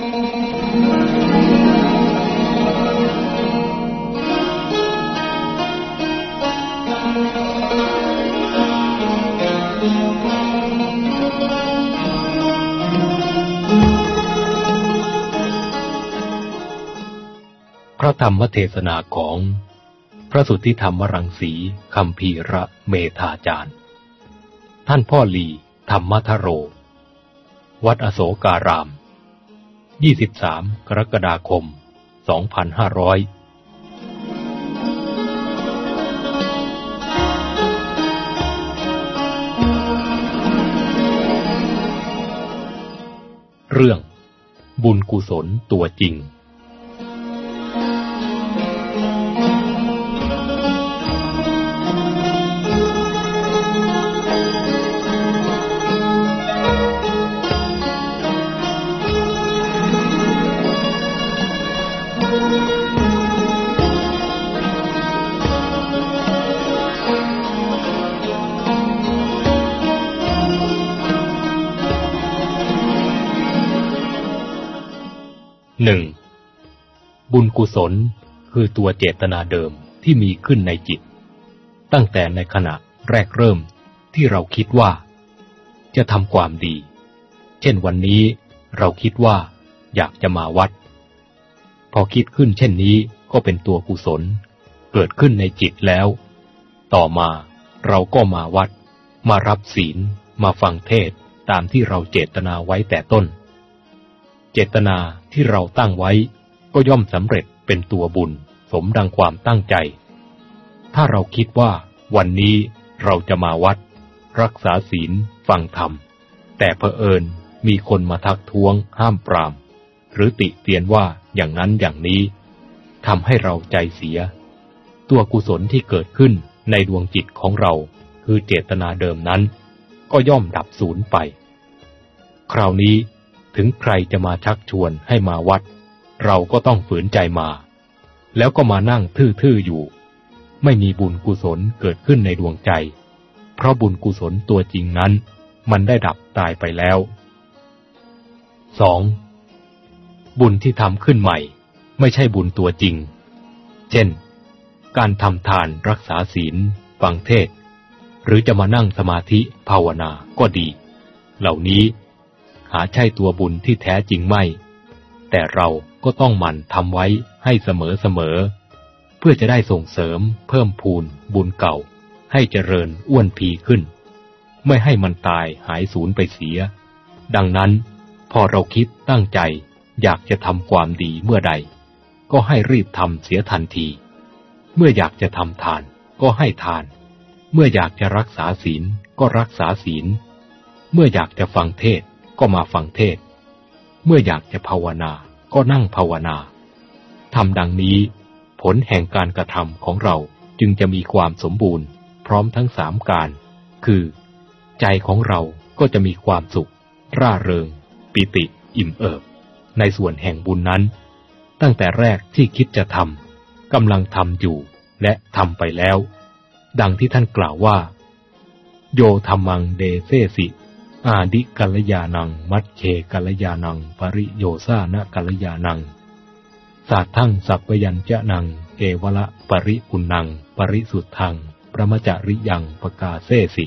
พระธรรมเทศนาของ พระสุทธิธรรมรังสีคำพีระเมธาจารย์ ท่านพ่อหลีธรรมทโร วัดอโศการาม 23 กรกฎาคม 2500เรื่องบุญกุศลตัวจริง หนึ่งบุญกุศลคือตัวเจตนาเดิมที่มีขึ้นในจิต ตั้งแต่ในขณะแรกเริ่มที่เราคิดว่า จะทำความดี เช่นวันนี้เราคิดว่า อยากจะมาวัด พอคิดขึ้นเช่นนี้ก็เป็นตัวกุศล เกิดขึ้นในจิตแล้ว ต่อมาเราก็มาวัด มารับศีล มาฟังเทศตามที่เราเจตนาไว้แต่ต้น เจตนาที่เราตั้งไว้ ก็ย่อมสำเร็จเป็นตัวบุญ สมดังความตั้งใจ ถ้าเราคิดว่าวันนี้เราจะมาวัด รักษาศีลฟังธรรม แต่เผอิญมีคนมาทักท้วงห้ามปราม หรือติเตียนว่าอย่างนั้นอย่างนี้ทำให้เราใจเสีย ตัวกุศลที่เกิดขึ้นในดวงจิตของเรา คือเจตนาเดิมนั้น ก็ย่อมดับสูญไป คราวนี้ ถึงใครจะมาชักชวนให้มาวัด เราก็ต้องฝืนใจมา แล้วก็มานั่งทื่อๆอยู่ ไม่มีบุญกุศลเกิดขึ้นในดวงใจ เพราะบุญกุศลตัวจริงนั้น มันได้ดับตายไปแล้ว 2. บุญที่ทำขึ้นใหม่ ไม่ใช่บุญตัวจริง เช่น การทำทานรักษาศีล ฟังเทศ หรือจะมานั่งสมาธิภาวนาก็ดี เหล่านี้ หาใช่ตัวบุญที่แท้จริงไม่ แต่เราก็ต้องหมั่นทำไว้ให้เสมอเสมอ เพื่อจะได้ส่งเสริมเพิ่มพูนบุญเก่า ให้เจริญอ้วนพีขึ้น ไม่ให้มันตายหายสูญไปเสีย ดังนั้นพอเราคิดตั้งใจอยากจะทำความดีเมื่อใด ก็ให้รีบทำเสียทันที เมื่ออยากจะทำทานก็ให้ทาน เมื่ออยากจะรักษาศีลก็รักษาศีล เมื่ออยากจะฟังเทศ ก็มาฟังเทศ เมื่ออยากจะภาวนาก็นั่งภาวนาทำดังนี้ ผลแห่งการกระทำของเราจึงจะมีความสมบูรณ์ พร้อมทั้งสามการ คือ ใจของเราก็จะมีความสุข ร่าเริง ปิติ อิ่มเอิบ ในส่วนแห่งบุญนั้น ตั้งแต่แรกที่คิดจะทำกำลังทำอยู่และทำไปแล้ว ดังที่ท่านกล่าวว่า โยธรรมังเดเซสิ อาดิกัลยานัง มัชเชกัลยานัง ปริโยซานะกัลยานังสาทั้งสัพยัญจะนังเอวละปริปุนัง ปริสุทธัง ประมจาริยังปกาเซสิ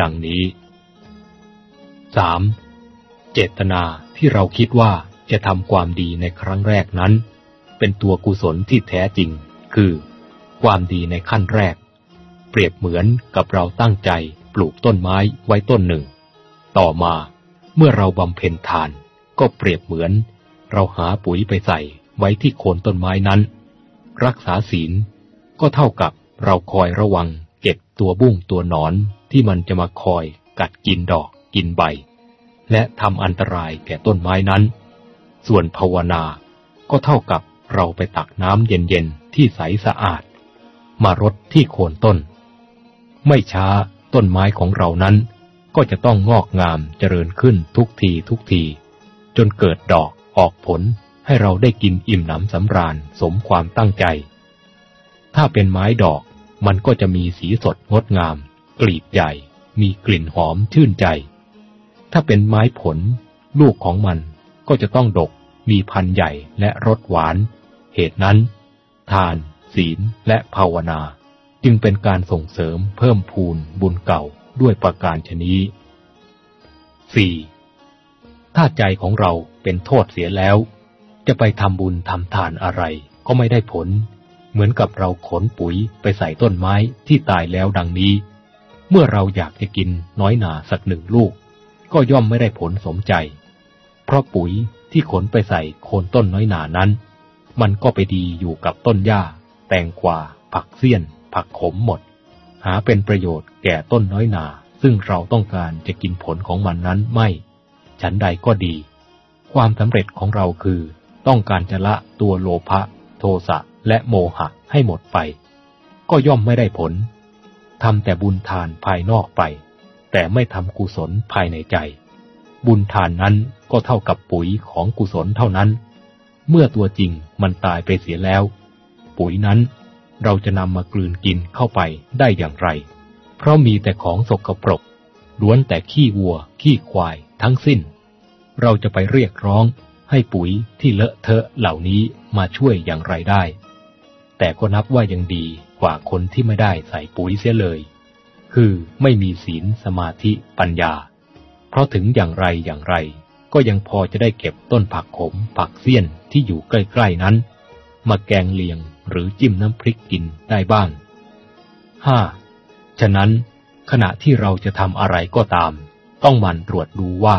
ดังนี้สามเจตนาที่เราคิดว่าจะทำความดีในครั้งแรกนั้น เป็นตัวกุศลที่แท้จริง คือ ความดีในขั้นแรก เปรียบเหมือนกับเราตั้งใจปลูกต้นไม้ไว้ต้นหนึ่ง ต่อมาเมื่อเราบำเพ็ญทานก็เปรียบเหมือน เราหาปุ๋ยไปใส่ไว้ที่โคนต้นไม้นั้น รักษาศีลก็เท่ากับเราคอยระวังเก็บตัวบุ้งตัวหนอนที่มันจะมาคอยกัดกินดอกกินใบ และทำอันตรายแก่ต้นไม้นั้น ส่วนภาวนาก็เท่ากับเราไปตักน้ำเย็นๆที่ใสสะอาด มารดที่โคนต้น ไม่ช้าต้นไม้ของเรานั้น ก็จะต้องงอกงามเจริญขึ้นทุกทีทุกที จนเกิดดอกออกผลให้เราได้กินอิ่มหนำสำราญสมความตั้งใจ ถ้าเป็นไม้ดอกมันก็จะมีสีสดงดงาม กลีบใหญ่ มีกลิ่นหอมชื่นใจ ถ้าเป็นไม้ผล ลูกของมันก็จะต้องดก มีพันธุ์ใหญ่และรสหวาน เหตุนั้น ทาน ศีลและภาวนา จึงเป็นการส่งเสริมเพิ่มพูนบุญเก่า ด้วยประการชนี้ 4. ถ้าใจของเราเป็นโทษเสียแล้ว จะไปทำบุญทำทานอะไรก็ไม่ได้ผล เหมือนกับเราขนปุ๋ยไปใส่ต้นไม้ที่ตายแล้วดังนี้ เมื่อเราอยากจะกินน้อยหนาสักหนึ่งลูก ก็ย่อมไม่ได้ผลสมใจ เพราะปุ๋ยที่ขนไปใส่โคนต้นน้อยหนานั้น มันก็ไปดีอยู่กับต้นหญ้า แตงกวาผักเสี้ยน ผักขมหมด หาเป็นประโยชน์แก่ต้นน้อยหนา ซึ่งเราต้องการจะกินผลของมันนั้นไม่ ฉันใดก็ดี ความสำเร็จของเราคือ ต้องการจะละตัวโลภะโทสะและโมหะให้หมดไป ก็ย่อมไม่ได้ผลทำแต่บุญทานภายนอกไป แต่ไม่ทำกุศลภายในใจ บุญทานนั้นก็เท่ากับปุ๋ยของกุศลเท่านั้น เมื่อตัวจริงมันตายไปเสียแล้ว ปุ๋ยนั้น เราจะนำมากลืนกินเข้าไปได้อย่างไร เพราะมีแต่ของสกปรกล้วนแต่ขี้วัว ขี้ควายทั้งสิ้น เราจะไปเรียกร้องให้ปุ๋ยที่เลอะเทอะเหล่านี้มาช่วยอย่างไรได้ แต่ก็นับว่ายังดีกว่าคนที่ไม่ได้ใส่ปุ๋ยเสียเลย คือไม่มีศีลสมาธิปัญญา เพราะถึงอย่างไรอย่างไร ก็ยังพอจะได้เก็บต้นผักขมผักเสี้ยนที่อยู่ใกล้ ๆนั้น มาแกงเลียง หรือจิ้มน้ำพริกกินได้บ้างห้าฉะนั้น ขณะที่เราจะทำอะไรก็ตาม ต้องมันตรวจดูว่า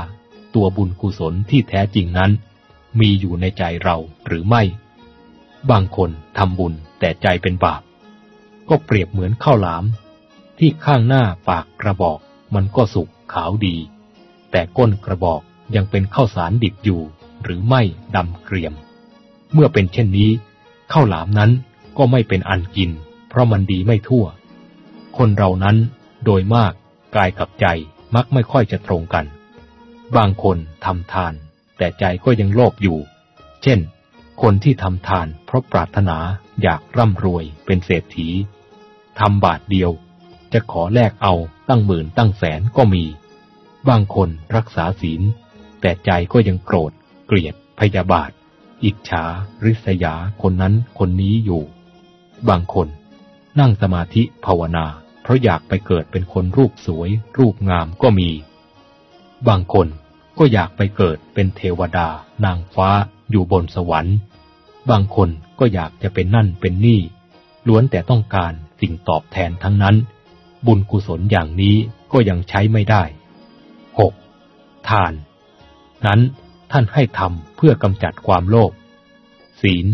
ตัวบุญกุศลที่แท้จริงนั้น มีอยู่ในใจเราหรือไม่ บางคนทำบุญแต่ใจเป็นบาป ก็เปรียบเหมือนข้าวหลาม ที่ข้างหน้าปากกระบอกมันก็สุกขาวดี แต่ก้นกระบอกยังเป็นข้าวสารดิบอยู่ หรือไม่ดำเกรียม เมื่อเป็นเช่นนี้ ข้าวหลามนั้นก็ไม่เป็นอันกิน เพราะมันดีไม่ทั่ว คนเรานั้นโดยมากกายกับใจมักไม่ค่อยจะตรงกัน บางคนทำทาน แต่ใจก็ยังโลภอยู่ เช่น คนที่ทำทานเพราะปรารถนาอยากร่ำรวยเป็นเศรษฐีทำบาทเดียว จะขอแลกเอาตั้งหมื่นตั้งแสนก็มี บางคนรักษาศีล แต่ใจก็ยังโกรธ เกลียดพยาบาท อิจฉา ริษยา คนนั้นคนนี้อยู่ บางคน นั่งสมาธิภาวนา เพราะอยากไปเกิดเป็นคนรูปสวย รูปงามก็มี บางคนก็อยากไปเกิดเป็นเทวดา นางฟ้า อยู่บนสวรรค์ บางคนก็อยากจะเป็นนั่นเป็นนี่ ล้วนแต่ต้องการสิ่งตอบแทนทั้งนั้น บุญกุศลอย่างนี้ก็ยังใช้ไม่ได้ 6. ทาน นั้น ท่านให้ทำเพื่อกำจัดความโลภ ศีล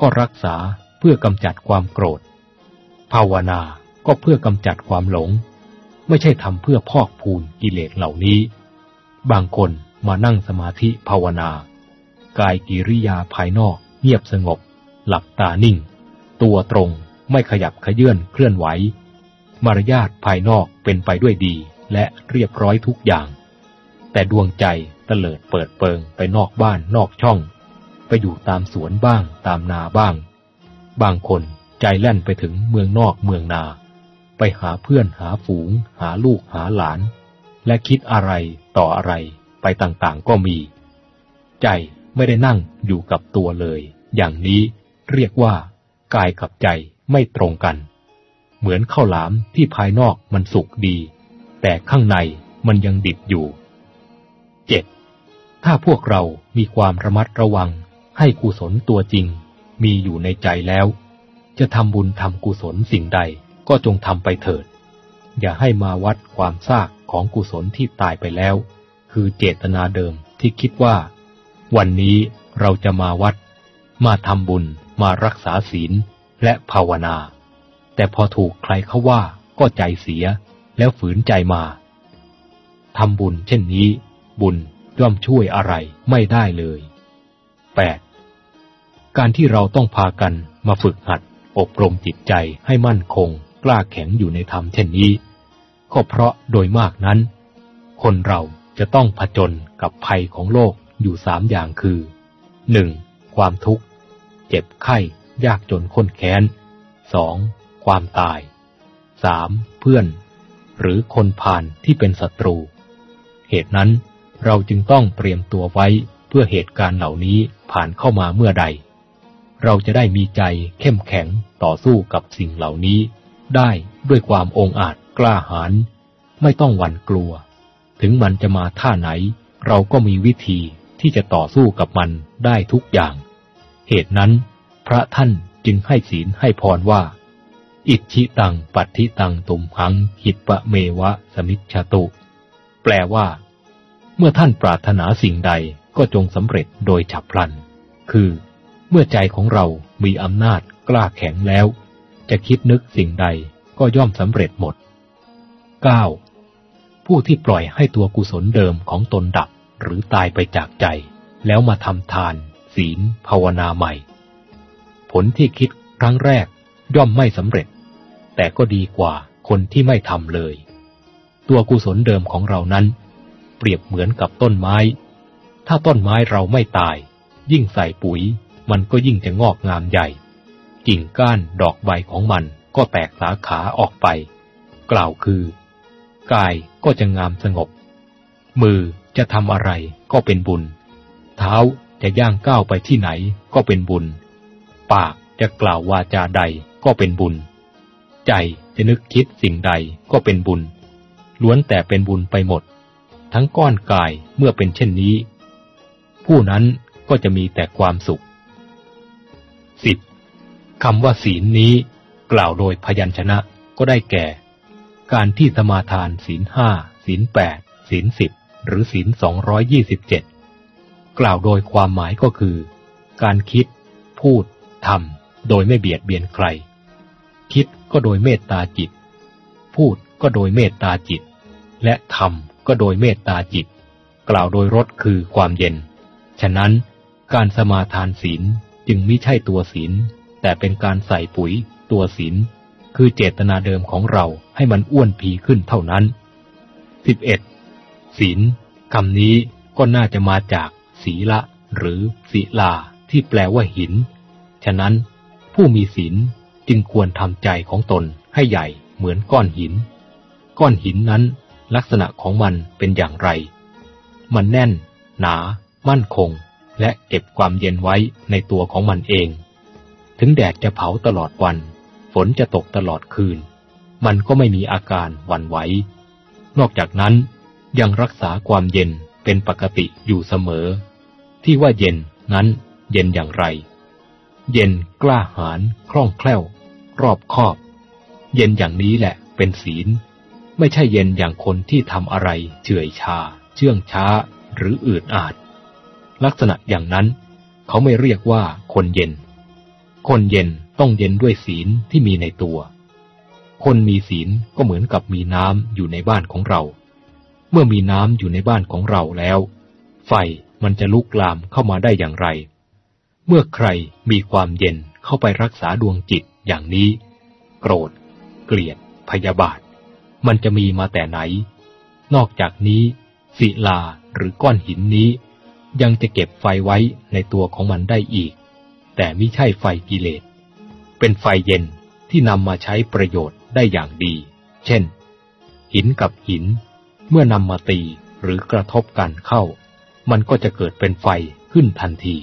ก็รักษาเพื่อกำจัดความโกรธ ภาวนาก็เพื่อกำจัดความหลง ไม่ใช่ทำเพื่อพอกพูนกิเลสเหล่านี้ บางคนมานั่งสมาธิภาวนากายกิริยาภายนอกเงียบสงบ หลับตานิ่ง ตัวตรงไม่ขยับขยื่นเคลื่อนไหว มารยาทภายนอกเป็นไปด้วยดีและเรียบร้อยทุกอย่าง แต่ดวงใจ เตลิดเปิดเปิงไปนอกบ้านนอกช่อง ไปอยู่ตามสวนบ้างตามนาบ้าง บางคนใจแล่นไปถึงเมืองนอกเมืองนา ไปหาเพื่อนหาฝูง หาลูกหาหลาน และคิดอะไรต่ออะไรไปต่างๆก็มี ใจไม่ได้นั่งอยู่กับตัวเลย อย่างนี้เรียกว่ากายกับใจไม่ตรงกัน เหมือนข้าวหลามที่ภายนอกมันสุกดี แต่ข้างในมันยังดิบอยู่ ถ้าพวกเรามีความระมัดระวัง ให้กุศลตัวจริง มีอยู่ในใจแล้ว จะทำบุญทำกุศลสิ่งใดก็จงทำไปเถิด อย่าให้มาวัดความซากของกุศลที่ตายไปแล้ว คือเจตนาเดิมที่คิดว่า วันนี้เราจะมาวัด มาทำบุญ มารักษาศีลและภาวนา แต่พอถูกใครเขาว่าก็ใจเสียแล้วฝืนใจมาทำบุญเช่นนี้ บุญ ย่อมช่วยอะไรไม่ได้เลย 8. การที่เราต้องพากันมาฝึกหัด อบรมจิตใจให้มั่นคง กล้าแข็งอยู่ในธรรมเช่นนี้ ก็เพราะโดยมากนั้น คนเราจะต้องผจญกับภัยของโลกอยู่สามอย่างคือหนึ่งความทุกข์ เจ็บไข้ ยากจนข้นแค้นสองความตายสามเพื่อน หรือคนผ่านที่เป็นศัตรู เหตุนั้น เราจึงต้องเตรียมตัวไว้เพื่อเหตุการณ์เหล่านี้ผ่านเข้ามาเมื่อใด เราจะได้มีใจเข้มแข็งต่อสู้กับสิ่งเหล่านี้ ได้ด้วยความองอาจกล้าหาญไม่ต้องหวั่นกลัว ถึงมันจะมาท่าไหน เราก็มีวิธีที่จะต่อสู้กับมันได้ทุกอย่าง เหตุนั้น พระท่านจึงให้ศีลให้พรว่า อิชิตังปัติตังตุมหังหิตปะเมวะสมิชตุ แปลว่า เมื่อท่านปรารถนาสิ่งใดก็จงสำเร็จโดยฉับพลัน คือ เมื่อใจของเรามีอำนาจกล้าแข็งแล้ว จะคิดนึกสิ่งใดก็ย่อมสำเร็จหมด 9. ผู้ที่ปล่อยให้ตัวกุศลเดิมของตนดับหรือตายไปจากใจ แล้วมาทำทาน ศีล ภาวนาใหม่ ผลที่คิดครั้งแรกย่อมไม่สำเร็จ แต่ก็ดีกว่าคนที่ไม่ทำเลย ตัวกุศลเดิมของเรานั้น เปรียบเหมือนกับต้นไม้ ถ้าต้นไม้เราไม่ตาย ยิ่งใส่ปุ๋ย มันก็ยิ่งจะงอกงามใหญ่ กิ่งก้านดอกใบของมันก็แตกสาขาออกไป กล่าวคือ กายก็จะงามสงบ มือจะทำอะไรก็เป็นบุญ เท้าจะย่างก้าวไปที่ไหนก็เป็นบุญ ปากจะกล่าววาจาใดก็เป็นบุญ ใจจะนึกคิดสิ่งใดก็เป็นบุญ ล้วนแต่เป็นบุญไปหมด ทั้งก้อนกายเมื่อเป็นเช่นนี้ ผู้นั้นก็จะมีแต่ความสุขสิบคำว่าศีลนี้ กล่าวโดยพยัญชนะก็ได้แก่ การที่สมาทานศีลห้าศีลแปดศีลสิบหรือศีล227กล่าวโดยความหมายก็คือ การคิด พูดทำโดยไม่เบียดเบียนใคร คิดก็โดยเมตตาจิต พูดก็โดยเมตตาจิต และทำ ก็โดยเมตตาจิต กล่าวโดยรสคือความเย็น ฉะนั้นการสมาทานศีลจึงไม่ใช่ตัวศีล แต่เป็นการใส่ปุ๋ย ตัวศีล คือเจตนาเดิมของเราให้มันอ้วนพีขึ้นเท่านั้น 11. ศีลคำนี้ก็น่าจะมาจากศีละ หรือศีลา ที่แปลว่าหิน ฉะนั้น ผู้มีศีลจึงควรทำใจของตนให้ใหญ่เหมือนก้อนหิน ก้อนหินนั้น ลักษณะของมันเป็นอย่างไร มันแน่น หนา มั่นคง และเก็บความเย็นไว้ในตัวของมันเอง ถึงแดดจะเผาตลอดวัน ฝนจะตกตลอดคืน มันก็ไม่มีอาการหวั่นไหว นอกจากนั้นยังรักษาความเย็นเป็นปกติอยู่เสมอ ที่ว่าเย็นนั้นเย็นอย่างไร เย็นกล้าหาญคล่องแคล่ว รอบคอบ เย็นอย่างนี้แหละเป็นศีล ไม่ใช่เย็นอย่างคนที่ทำอะไรเฉื่อยชา เชื่องช้า หรืออืดอาด ลักษณะอย่างนั้น เขาไม่เรียกว่าคนเย็น คนเย็นต้องเย็นด้วยศีลที่มีในตัว คนมีศีลก็เหมือนกับมีน้ำอยู่ในบ้านของเรา เมื่อมีน้ำอยู่ในบ้านของเราแล้ว ไฟมันจะลุกลามเข้ามาได้อย่างไร เมื่อใครมีความเย็นเข้าไปรักษาดวงจิตอย่างนี้ โกรธ เกลียด พยาบาท มันจะมีมาแต่ไหน นอกจากนี้ศิลาหรือก้อนหินนี้ ยังจะเก็บไฟไว้ในตัวของมันได้อีก แต่ไม่ใช่ไฟกิเลส เป็นไฟเย็นที่นำมาใช้ประโยชน์ได้อย่างดี เช่น หินกับหิน เมื่อนำมาตีหรือกระทบกันเข้า มันก็จะเกิดเป็นไฟขึ้นทันที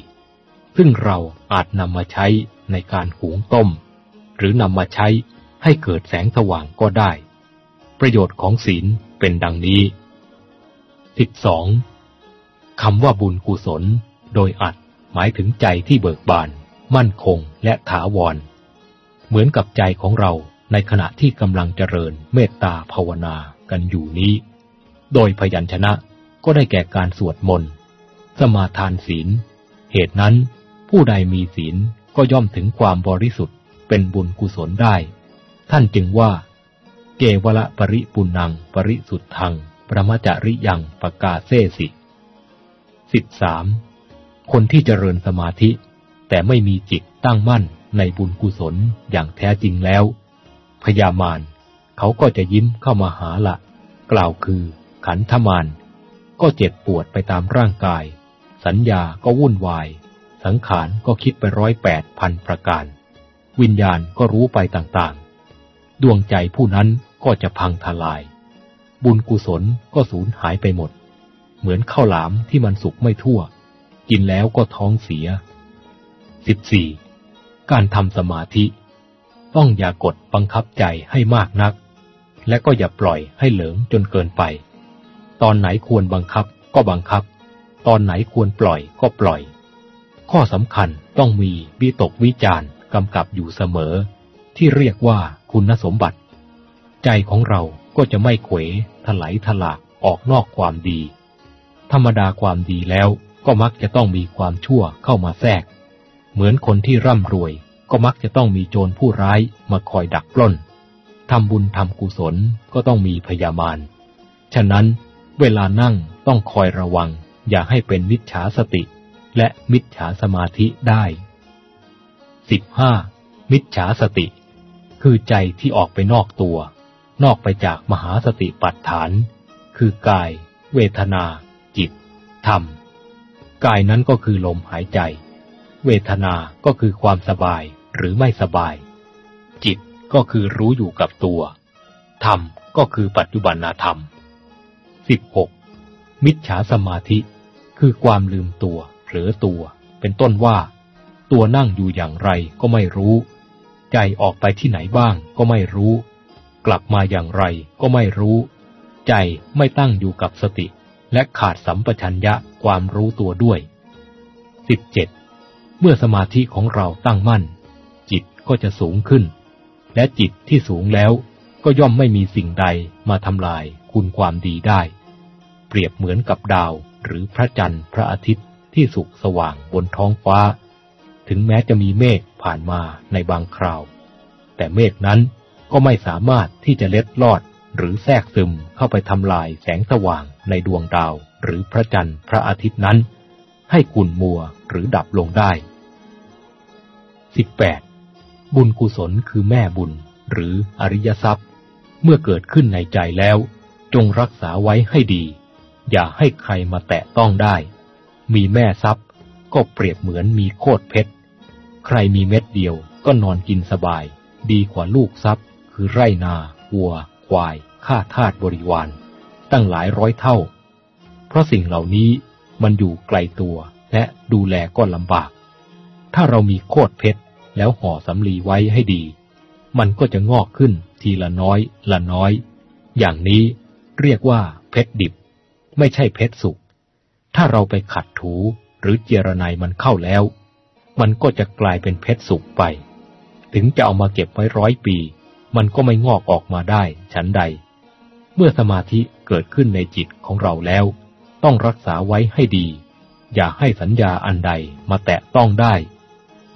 ซึ่งเราอาจนำมาใช้ในการหุงต้ม หรือนำมาใช้ให้เกิดแสงสว่างก็ได้ ประโยชน์ของศีลเป็นดังนี้ 12. คำว่าบุญกุศล โดยอัดหมายถึงใจที่เบิกบาน มั่นคงและถาวร เหมือนกับใจของเราในขณะที่กำลังเจริญเมตตาภาวนากันอยู่นี้ โดยพยัญชนะก็ได้แก่การสวดมนต์ สมาทานศีล เหตุนั้น ผู้ใดมีศีลก็ย่อมถึงความบริสุทธิ์เป็นบุญกุศลได้ ท่านจึงว่า เกวละปริปุนัง ปริสุทธัง ประมจริยังปกาเซสิสิบสามคนที่เจริญสมาธิ แต่ไม่มีจิตตั้งมั่นในบุญกุศลอย่างแท้จริงแล้ว พยามารเขาก็จะยิ้มเข้ามาหาละ กล่าวคือ ขันธมานก็เจ็บปวดไปตามร่างกาย สัญญาก็วุ่นวาย สังขารก็คิดไปร้อยแปดพันประการ วิญญาณก็รู้ไปต่างๆ ดวงใจผู้นั้น ก็จะพังทลาย บุญกุศลก็สูญหายไปหมด เหมือนข้าวหลามที่มันสุกไม่ทั่ว กินแล้วก็ท้องเสีย 14. การทำสมาธิ ต้องอย่ากดบังคับใจให้มากนัก และก็อย่าปล่อยให้เหลิงจนเกินไป ตอนไหนควรบังคับก็บังคับ ตอนไหนควรปล่อยก็ปล่อย ข้อสำคัญต้องมีวิตกวิจารณ์กำกับอยู่เสมอ ที่เรียกว่าคุณสมบัติ ใจของเราก็จะไม่เขวถลายถลากออกนอกความดี ธรรมดาความดีแล้วก็มักจะต้องมีความชั่วเข้ามาแทรก เหมือนคนที่ร่ำรวย ก็มักจะต้องมีโจรผู้ร้ายมาคอยดักปล้นทำบุญทำกุศลก็ต้องมีพยามารฉะนั้นเวลานั่งต้องคอยระวัง อย่าให้เป็นมิจฉาสติ และมิจฉาสมาธิได้ 15. มิจฉาสติ คือใจที่ออกไปนอกตัว นอกไปจากมหาสติปัฏฐาน คือกาย เวทนา จิต ธรรม กายนั้นก็คือลมหายใจ เวทนา ก็คือความสบายหรือไม่สบาย จิตก็คือรู้อยู่กับตัว ธรรมก็คือปัจจุบันธรรม 16. มิจฉาสมาธิ คือความลืมตัวเผลอตัว เป็นต้นว่า ตัวนั่งอยู่อย่างไรก็ไม่รู้ ใจออกไปที่ไหนบ้างก็ไม่รู้ กลับมาอย่างไรก็ไม่รู้ ใจไม่ตั้งอยู่กับสติ และขาดสัมปชัญญะความรู้ตัวด้วย 17. เมื่อสมาธิของเราตั้งมั่น จิตก็จะสูงขึ้น และจิตที่สูงแล้วก็ย่อมไม่มีสิ่งใดมาทำลายคุณความดีได้ เปรียบเหมือนกับดาวหรือพระจันทร์พระอาทิตย์ที่สุกสว่างบนท้องฟ้า ถึงแม้จะมีเมฆผ่านมาในบางคราว แต่เมฆนั้น ก็ไม่สามารถที่จะเล็ดลอด หรือแทรกซึมเข้าไปทำลายแสงสว่างในดวงดาว หรือพระจันทร์พระอาทิตย์นั้น ให้กุ่นมัวหรือดับลงได้ 18. บุญกุศลคือแม่บุญ หรืออริยทรัพย์ เมื่อเกิดขึ้นในใจแล้ว จงรักษาไว้ให้ดี อย่าให้ใครมาแตะต้องได้ มีแม่ทรัพย์ก็เปรียบเหมือนมีโคตรเพชร ใครมีเม็ดเดียวก็นอนกินสบาย ดีกว่าลูกทรัพย์ คือไร่นาวัว ควาย ข้าทาสบริวาร ตั้งหลายร้อยเท่า เพราะสิ่งเหล่านี้มันอยู่ไกลตัวและดูแลก็ลำบาก ถ้าเรามีโคตเพชรแล้วห่อสำลีไว้ให้ดี มันก็จะงอกขึ้นทีละน้อย ละน้อย อย่างนี้เรียกว่าเพชรดิบ ไม่ใช่เพชรสุก ถ้าเราไปขัดถูหรือเจรไนมันเข้าแล้ว มันก็จะกลายเป็นเพชรสุกไป ถึงจะเอามาเก็บไว้ร้อยปี มันก็ไม่งอกออกมาได้ ฉันใด เมื่อสมาธิเกิดขึ้นในจิตของเราแล้ว ต้องรักษาไว้ให้ดี อย่าให้สัญญาอันใดมาแตะต้องได้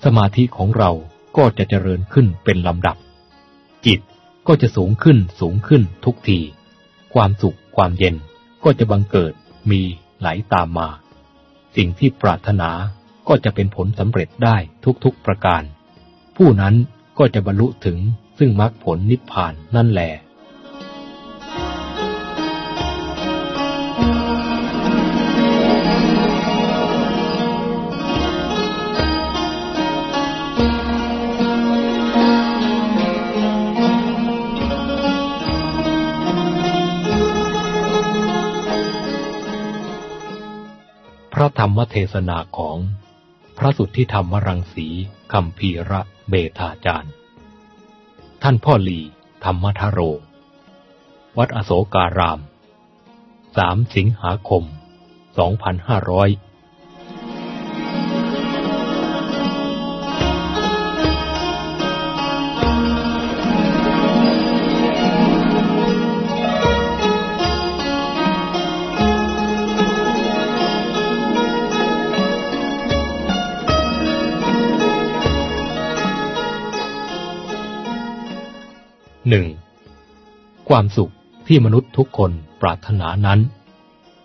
สมาธิของเราก็จะเจริญขึ้นเป็นลำดับ จิตก็จะสูงขึ้นสูงขึ้นทุกที ความสุขความเย็นก็จะบังเกิดมีไหลตามมา สิ่งที่ปรารถนาก็จะเป็นผลสำเร็จได้ทุกๆประการ ผู้นั้นก็จะบรรลุถึง ซึ่งมรรคผลนิพพานนั่นแหละพระธรรมเทศนาของพระสุทธิธรรมรังสีคำพีระเบธาจารย์ ท่านพ่อหลีธรรมทโร วัดอโศการาม 3 สิงหาคม 2500 ความสุขที่มนุษย์ทุกคนปรารถนานั้น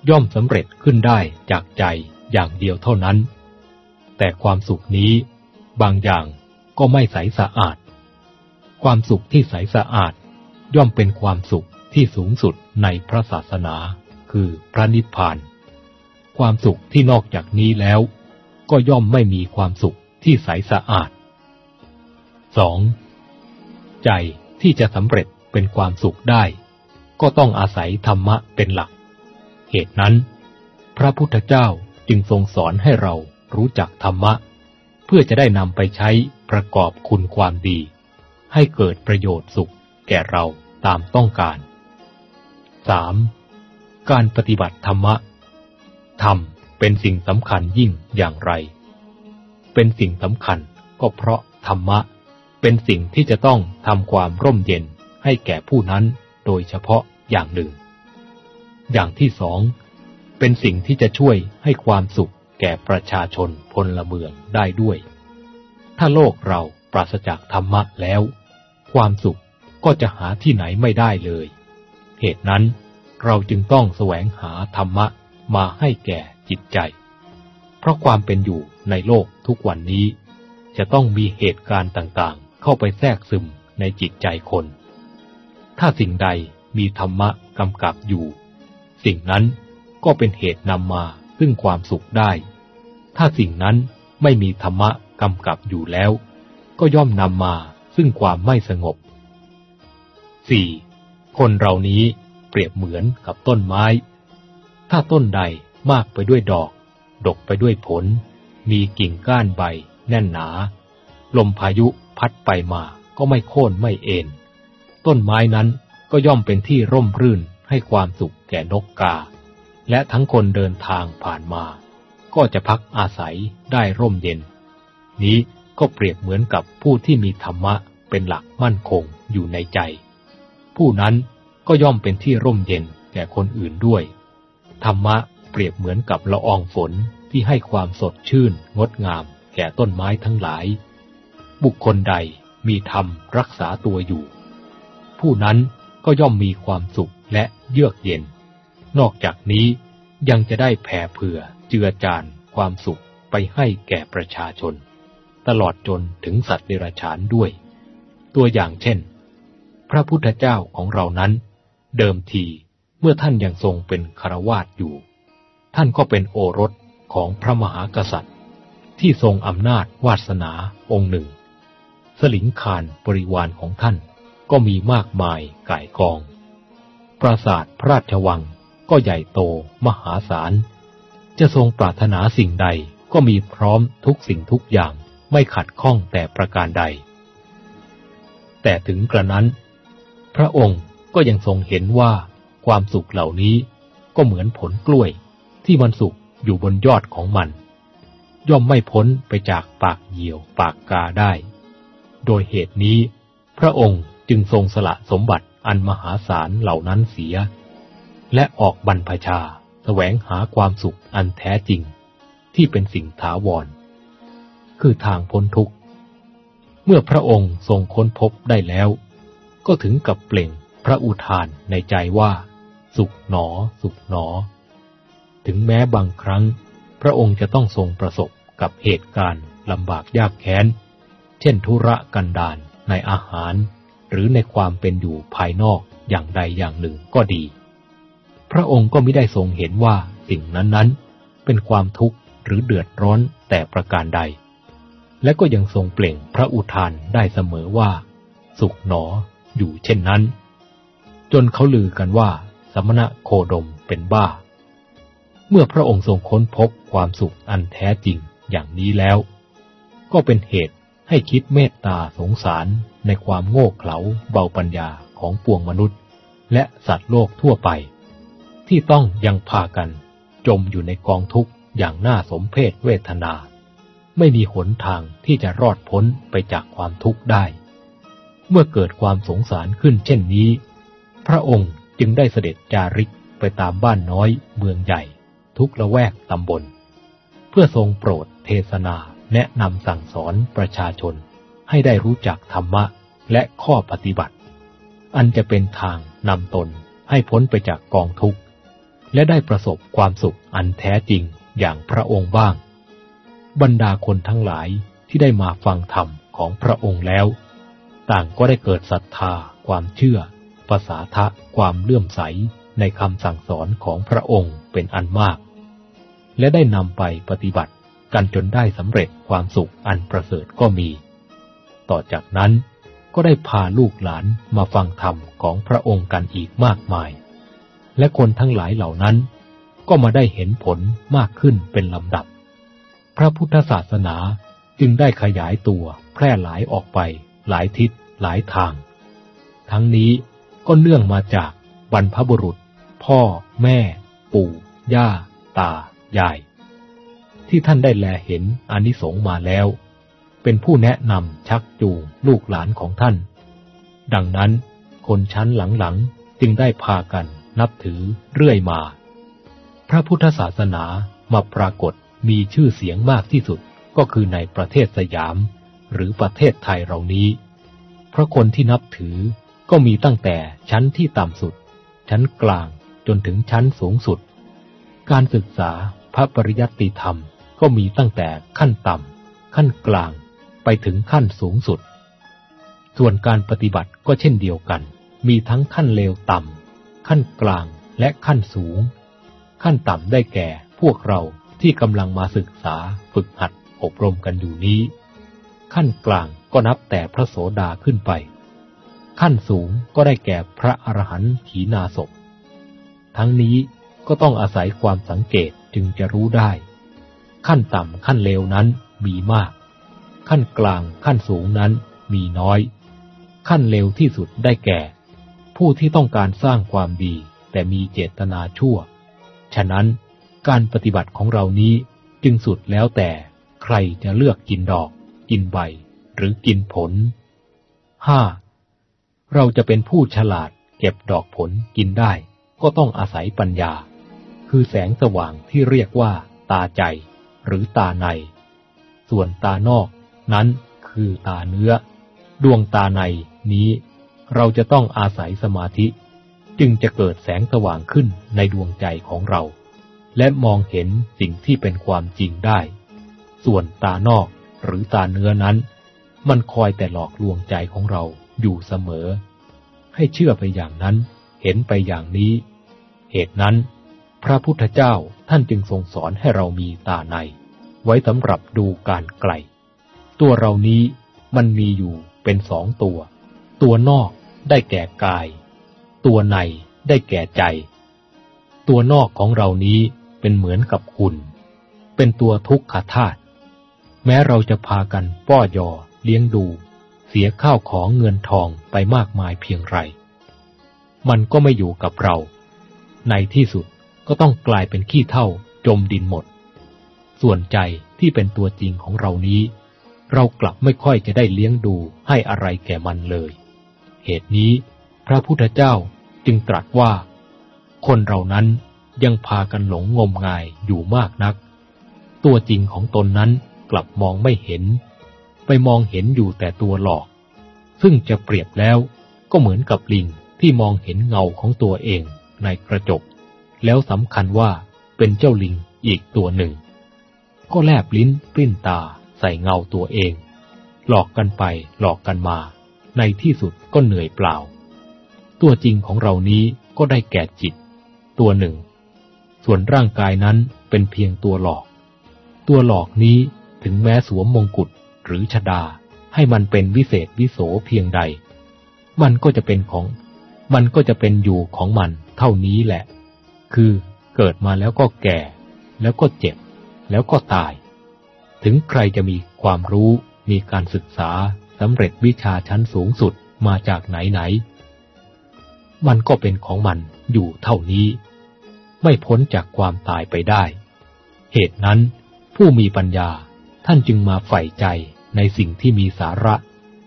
ย่อมสำเร็จขึ้นได้จากใจอย่างเดียวเท่านั้น แต่ความสุขนี้บางอย่างก็ไม่ใสสะอาด ความสุขที่ใสสะอาด ย่อมเป็นความสุขที่สูงสุดในพระศาสนา คือพระนิพพาน ความสุขที่นอกจากนี้แล้ว ก็ย่อมไม่มีความสุขที่ใสสะอาด 2. ใจที่จะสำเร็จ เป็นความสุขได้ ก็ต้องอาศัยธรรมะเป็นหลัก เหตุนั้น พระพุทธเจ้าจึงทรงสอนให้เรารู้จักธรรมะ เพื่อจะได้นำไปใช้ประกอบคุณความดี ให้เกิดประโยชน์สุขแก่เราตามต้องการ 3. การปฏิบัติธรรมะธรรมเป็นสิ่งสำคัญยิ่งอย่างไร เป็นสิ่งสำคัญก็เพราะธรรมะ เป็นสิ่งที่จะต้องทำความร่มเย็น ให้แก่ผู้นั้นโดยเฉพาะอย่างหนึ่ง อย่างที่สอง เป็นสิ่งที่จะช่วยให้ความสุขแก่ประชาชนพลเมืองได้ด้วย ถ้าโลกเราปราศจากธรรมะแล้ว ความสุขก็จะหาที่ไหนไม่ได้เลย เหตุนั้นเราจึงต้องแสวงหาธรรมะมาให้แก่จิตใจ เพราะความเป็นอยู่ในโลกทุกวันนี้ จะต้องมีเหตุการณ์ต่างๆ เข้าไปแทรกซึมในจิตใจคน ถ้าสิ่งใดมีธรรมะกำกับอยู่ สิ่งนั้นก็เป็นเหตุนำมาซึ่งความสุขได้ ถ้าสิ่งนั้นไม่มีธรรมะกำกับอยู่แล้ว ก็ย่อมนำมาซึ่งความไม่สงบ 4. คนเรานี้เปรียบเหมือนกับต้นไม้ ถ้าต้นใดมากไปด้วยดอก ดกไปด้วยผล มีกิ่งก้านใบแน่นหนา ลมพายุพัดไปมาก็ไม่โค่นไม่เอ็น ต้นไม้นั้นก็ย่อมเป็นที่ร่มรื่นให้ความสุขแก่นกกา และทั้งคนเดินทางผ่านมา ก็จะพักอาศัยได้ร่มเย็น นี้ก็เปรียบเหมือนกับผู้ที่มีธรรมะเป็นหลักมั่นคงอยู่ในใจ ผู้นั้นก็ย่อมเป็นที่ร่มเย็นแก่คนอื่นด้วย ธรรมะเปรียบเหมือนกับละอองฝนที่ให้ความสดชื่นงดงาม แก่ต้นไม้ทั้งหลาย บุคคลใดมีธรรมรักษาตัวอยู่ ผู้นั้นก็ย่อมมีความสุขและเยือกเย็น นอกจากนี้ยังจะได้แผ่เผื่อเจือจานความสุขไปให้แก่ประชาชน ตลอดจนถึงสัตว์เดรัจฉานด้วย ตัวอย่างเช่น พระพุทธเจ้าของเรานั้น เดิมทีเมื่อท่านยังทรงเป็นคารวาสอยู่ ท่านก็เป็นโอรสของพระมหากษัตริย์ ที่ทรงอำนาจวาสนาองค์หนึ่ง สลิงคารบริวารของท่าน ก็มีมากมายก่ายกอง ปราสาทพระราชวังก็ใหญ่โตมหาศาล จะทรงปรารถนาสิ่งใดก็มีพร้อมทุกสิ่งทุกอย่างไม่ขัดข้องแต่ประการใด แต่ถึงกระนั้น พระองค์ก็ยังทรงเห็นว่าความสุขเหล่านี้ก็เหมือนผลกล้วยที่มันสุกอยู่บนยอดของมัน ย่อมไม่พ้นไปจากปากเหยี่ยวปากกาได้ โดยเหตุนี้ พระองค์ จึงทรงสละสมบัติอันมหาศาลเหล่านั้นเสีย และออกบรรพชาแสวงหาความสุขอันแท้จริง ที่เป็นสิ่งถาวร คือทางพ้นทุกข์ เมื่อพระองค์ทรงค้นพบได้แล้ว ก็ถึงกับเปล่งพระอุทานในใจว่า สุขหนอ สุขหนอ ถึงแม้บางครั้ง พระองค์จะต้องทรงประสบกับเหตุการณ์ลำบากยากแค้น เช่นธุระกันดารในอาหาร หรือในความเป็นอยู่ภายนอกอย่างใดอย่างหนึ่งก็ดี พระองค์ก็ไม่ได้ทรงเห็นว่าสิ่งนั้นๆ เป็นความทุกข์หรือเดือดร้อนแต่ประการใด และก็ยังทรงเปล่งพระอุทานได้เสมอว่า สุขหนออยู่เช่นนั้น จนเขาลือกันว่า สมณะโคดมเป็นบ้า เมื่อพระองค์ทรงค้นพบความสุขอันแท้จริงอย่างนี้แล้ว ก็เป็นเหตุให้คิดเมตตาสงสาร ในความโง่เขลาเบาปัญญาของปวงมนุษย์ และสัตว์โลกทั่วไป ที่ต้องยังพากัน จมอยู่ในกองทุกข์อย่างน่าสมเพศเวทนา ไม่มีหนทางที่จะรอดพ้นไปจากความทุกข์ได้ เมื่อเกิดความสงสารขึ้นเช่นนี้ พระองค์จึงได้เสด็จจาริกไปตามบ้านน้อยเมืองใหญ่ ทุกละแวกตำบล เพื่อทรงโปรดเทศนาแนะนำสั่งสอนประชาชน ให้ได้รู้จักธรรมะและข้อปฏิบัติ อันจะเป็นทางนำตนให้พ้นไปจากกองทุกข์ และได้ประสบความสุขอันแท้จริงอย่างพระองค์บ้าง บรรดาคนทั้งหลายที่ได้มาฟังธรรมของพระองค์แล้ว ต่างก็ได้เกิดศรัทธา ความเชื่อ ภาษาทะความเลื่อมใสในคำสั่งสอนของพระองค์เป็นอันมาก และได้นำไปปฏิบัติกันจนได้สำเร็จความสุขอันประเสริฐก็มี ต่อจากนั้น ก็ได้พาลูกหลานมาฟังธรรมของพระองค์กันอีกมากมาย และคนทั้งหลายเหล่านั้น ก็มาได้เห็นผลมากขึ้นเป็นลำดับ พระพุทธศาสนาจึงได้ขยายตัวแพร่หลายออกไป หลายทิศหลายทาง ทั้งนี้ก็เนื่องมาจากบรรพบุรุษ พ่อ แม่ ปู่ ย่า ตา ยาย ที่ท่านได้แลเห็นอนิสงมาแล้ว เป็นผู้แนะนำชักจูงลูกหลานของท่าน ดังนั้นคนชั้นหลังๆจึงได้พากันนับถือเรื่อยมา พระพุทธศาสนามาปรากฏมีชื่อเสียงมากที่สุดก็คือในประเทศสยาม หรือประเทศไทยเรานี้ เพราะคนที่นับถือก็มีตั้งแต่ชั้นที่ต่ำสุด ชั้นกลางจนถึงชั้นสูงสุด การศึกษาพระปริยัติธรรมก็มีตั้งแต่ขั้นต่ำขั้นกลาง ไปถึงขั้นสูงสุด ส่วนการปฏิบัติก็เช่นเดียวกัน มีทั้งขั้นเลวต่ำ ขั้นกลางและขั้นสูง ขั้นต่ำได้แก่พวกเราที่กำลังมาศึกษาฝึกหัดอบรมกันอยู่นี้ ขั้นกลางก็นับแต่พระโสดาขึ้นไป ขั้นสูงก็ได้แก่พระอรหันต์ขีนาศพทั้งนี้ก็ต้องอาศัยความสังเกตจึงจะรู้ได้ ขั้นต่ำขั้นเลวนั้นมีมาก ขั้นกลางขั้นสูงนั้นมีน้อย ขั้นเลวที่สุดได้แก่ ผู้ที่ต้องการสร้างความดีแต่มีเจตนาชั่ว ฉะนั้นการปฏิบัติของเรานี้จึงสุดแล้วแต่ใครจะเลือกกินดอก กินใบ หรือกินผลห้าเราจะเป็นผู้ฉลาดเก็บดอกผลกินได้ก็ต้องอาศัยปัญญา คือแสงสว่างที่เรียกว่า ตาใจ หรือตาใน ส่วนตานอก นั้นคือตาเนื้อ ดวงตาในนี้ เราจะต้องอาศัยสมาธิ จึงจะเกิดแสงสว่างขึ้นในดวงใจของเรา และมองเห็นสิ่งที่เป็นความจริงได้ ส่วนตานอกหรือตาเนื้อนั้น มันคอยแต่หลอกลวงใจของเราอยู่เสมอ ให้เชื่อไปอย่างนั้น เห็นไปอย่างนี้ เหตุนั้น พระพุทธเจ้าท่านจึงทรงสอนให้เรามีตาใน ไว้สำหรับดูการไกล ตัวเรานี้มันมีอยู่เป็นสองตัว ตัวนอกได้แก่กาย ตัวในได้แก่ใจ ตัวนอกของเรานี้เป็นเหมือนกับคุณ เป็นตัวทุกขธาตุแม้เราจะพากันป้อยอเลี้ยงดู เสียข้าวของเงินทองไปมากมายเพียงไร มันก็ไม่อยู่กับเรา ในที่สุดก็ต้องกลายเป็นขี้เท่าจมดินหมด ส่วนใจที่เป็นตัวจริงของเรานี้ เรากลับไม่ค่อยจะได้เลี้ยงดูให้อะไรแก่มันเลย เหตุนี้ พระพุทธเจ้าจึงตรัสว่า คนเรานั้นยังพากันหลงงมงายอยู่มากนัก ตัวจริงของตนนั้นกลับมองไม่เห็น ไปมองเห็นอยู่แต่ตัวหลอก ซึ่งจะเปรียบแล้วก็เหมือนกับลิงที่มองเห็นเงาของตัวเองในกระจก แล้วสำคัญว่าเป็นเจ้าลิงอีกตัวหนึ่ง ก็แลบลิ้นปลิ้นตา ใส่เงาตัวเอง หลอกกันไปหลอกกันมา ในที่สุดก็เหนื่อยเปล่า ตัวจริงของเรานี้ก็ได้แก่จิต ตัวหนึ่ง ส่วนร่างกายนั้นเป็นเพียงตัวหลอก ตัวหลอกนี้ถึงแม้สวมมงกุฎหรือชดาให้มันเป็นวิเศษวิโสเพียงใด มันก็จะเป็นของ มันก็จะเป็นอยู่ของมันเท่านี้แหละ คือเกิดมาแล้วก็แก่ แล้วก็เจ็บ แล้วก็ตาย ถึงใครจะมีความรู้ มีการศึกษาสำเร็จวิชาชั้นสูงสุดมาจากไหนไหน มันก็เป็นของมันอยู่เท่านี้ ไม่พ้นจากความตายไปได้ เหตุนั้น ผู้มีปัญญาท่านจึงมาใฝ่ใจในสิ่งที่มีสาระ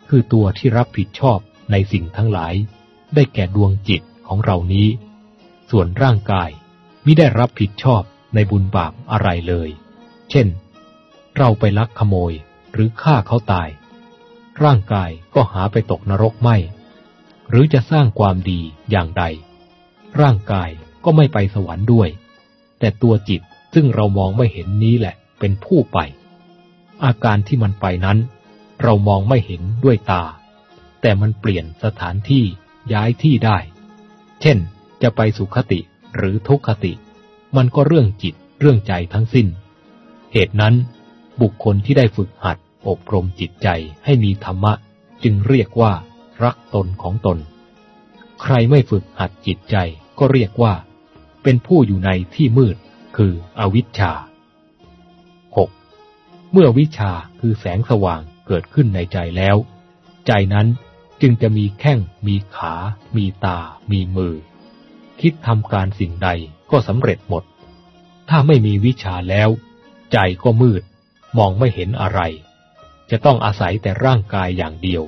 คือตัวที่รับผิดชอบในสิ่งทั้งหลาย ได้แก่ดวงจิตของเรานี้ ส่วนร่างกายมิได้รับผิดชอบในบุญบาปอะไรเลย เช่น เราไปลักขโมยหรือฆ่าเขาตาย ร่างกายก็หาไปตกนรกไม่ หรือจะสร้างความดีอย่างใด ร่างกายก็ไม่ไปสวรรค์ด้วย แต่ตัวจิตซึ่งเรามองไม่เห็นนี้แหละเป็นผู้ไป อาการที่มันไปนั้น เรามองไม่เห็นด้วยตา แต่มันเปลี่ยนสถานที่ย้ายที่ได้ เช่น จะไปสุขติหรือทุกขติ มันก็เรื่องจิตเรื่องใจทั้งสิ้น เหตุนั้น บุคคลที่ได้ฝึกหัดอบรมจิตใจให้มีธรรมะ จึงเรียกว่า รักตนของตน ใครไม่ฝึกหัดจิตใจก็เรียกว่า เป็นผู้อยู่ในที่มืด คืออวิชชา 6. เมื่อวิชาคือแสงสว่างเกิดขึ้นในใจแล้ว ใจนั้นจึงจะมีแข้ง มีขา มีตา มีมือ คิดทำการสิ่งใดก็สำเร็จหมด ถ้าไม่มีวิชาแล้ว ใจก็มืด มองไม่เห็นอะไร จะต้องอาศัยแต่ร่างกายอย่างเดียว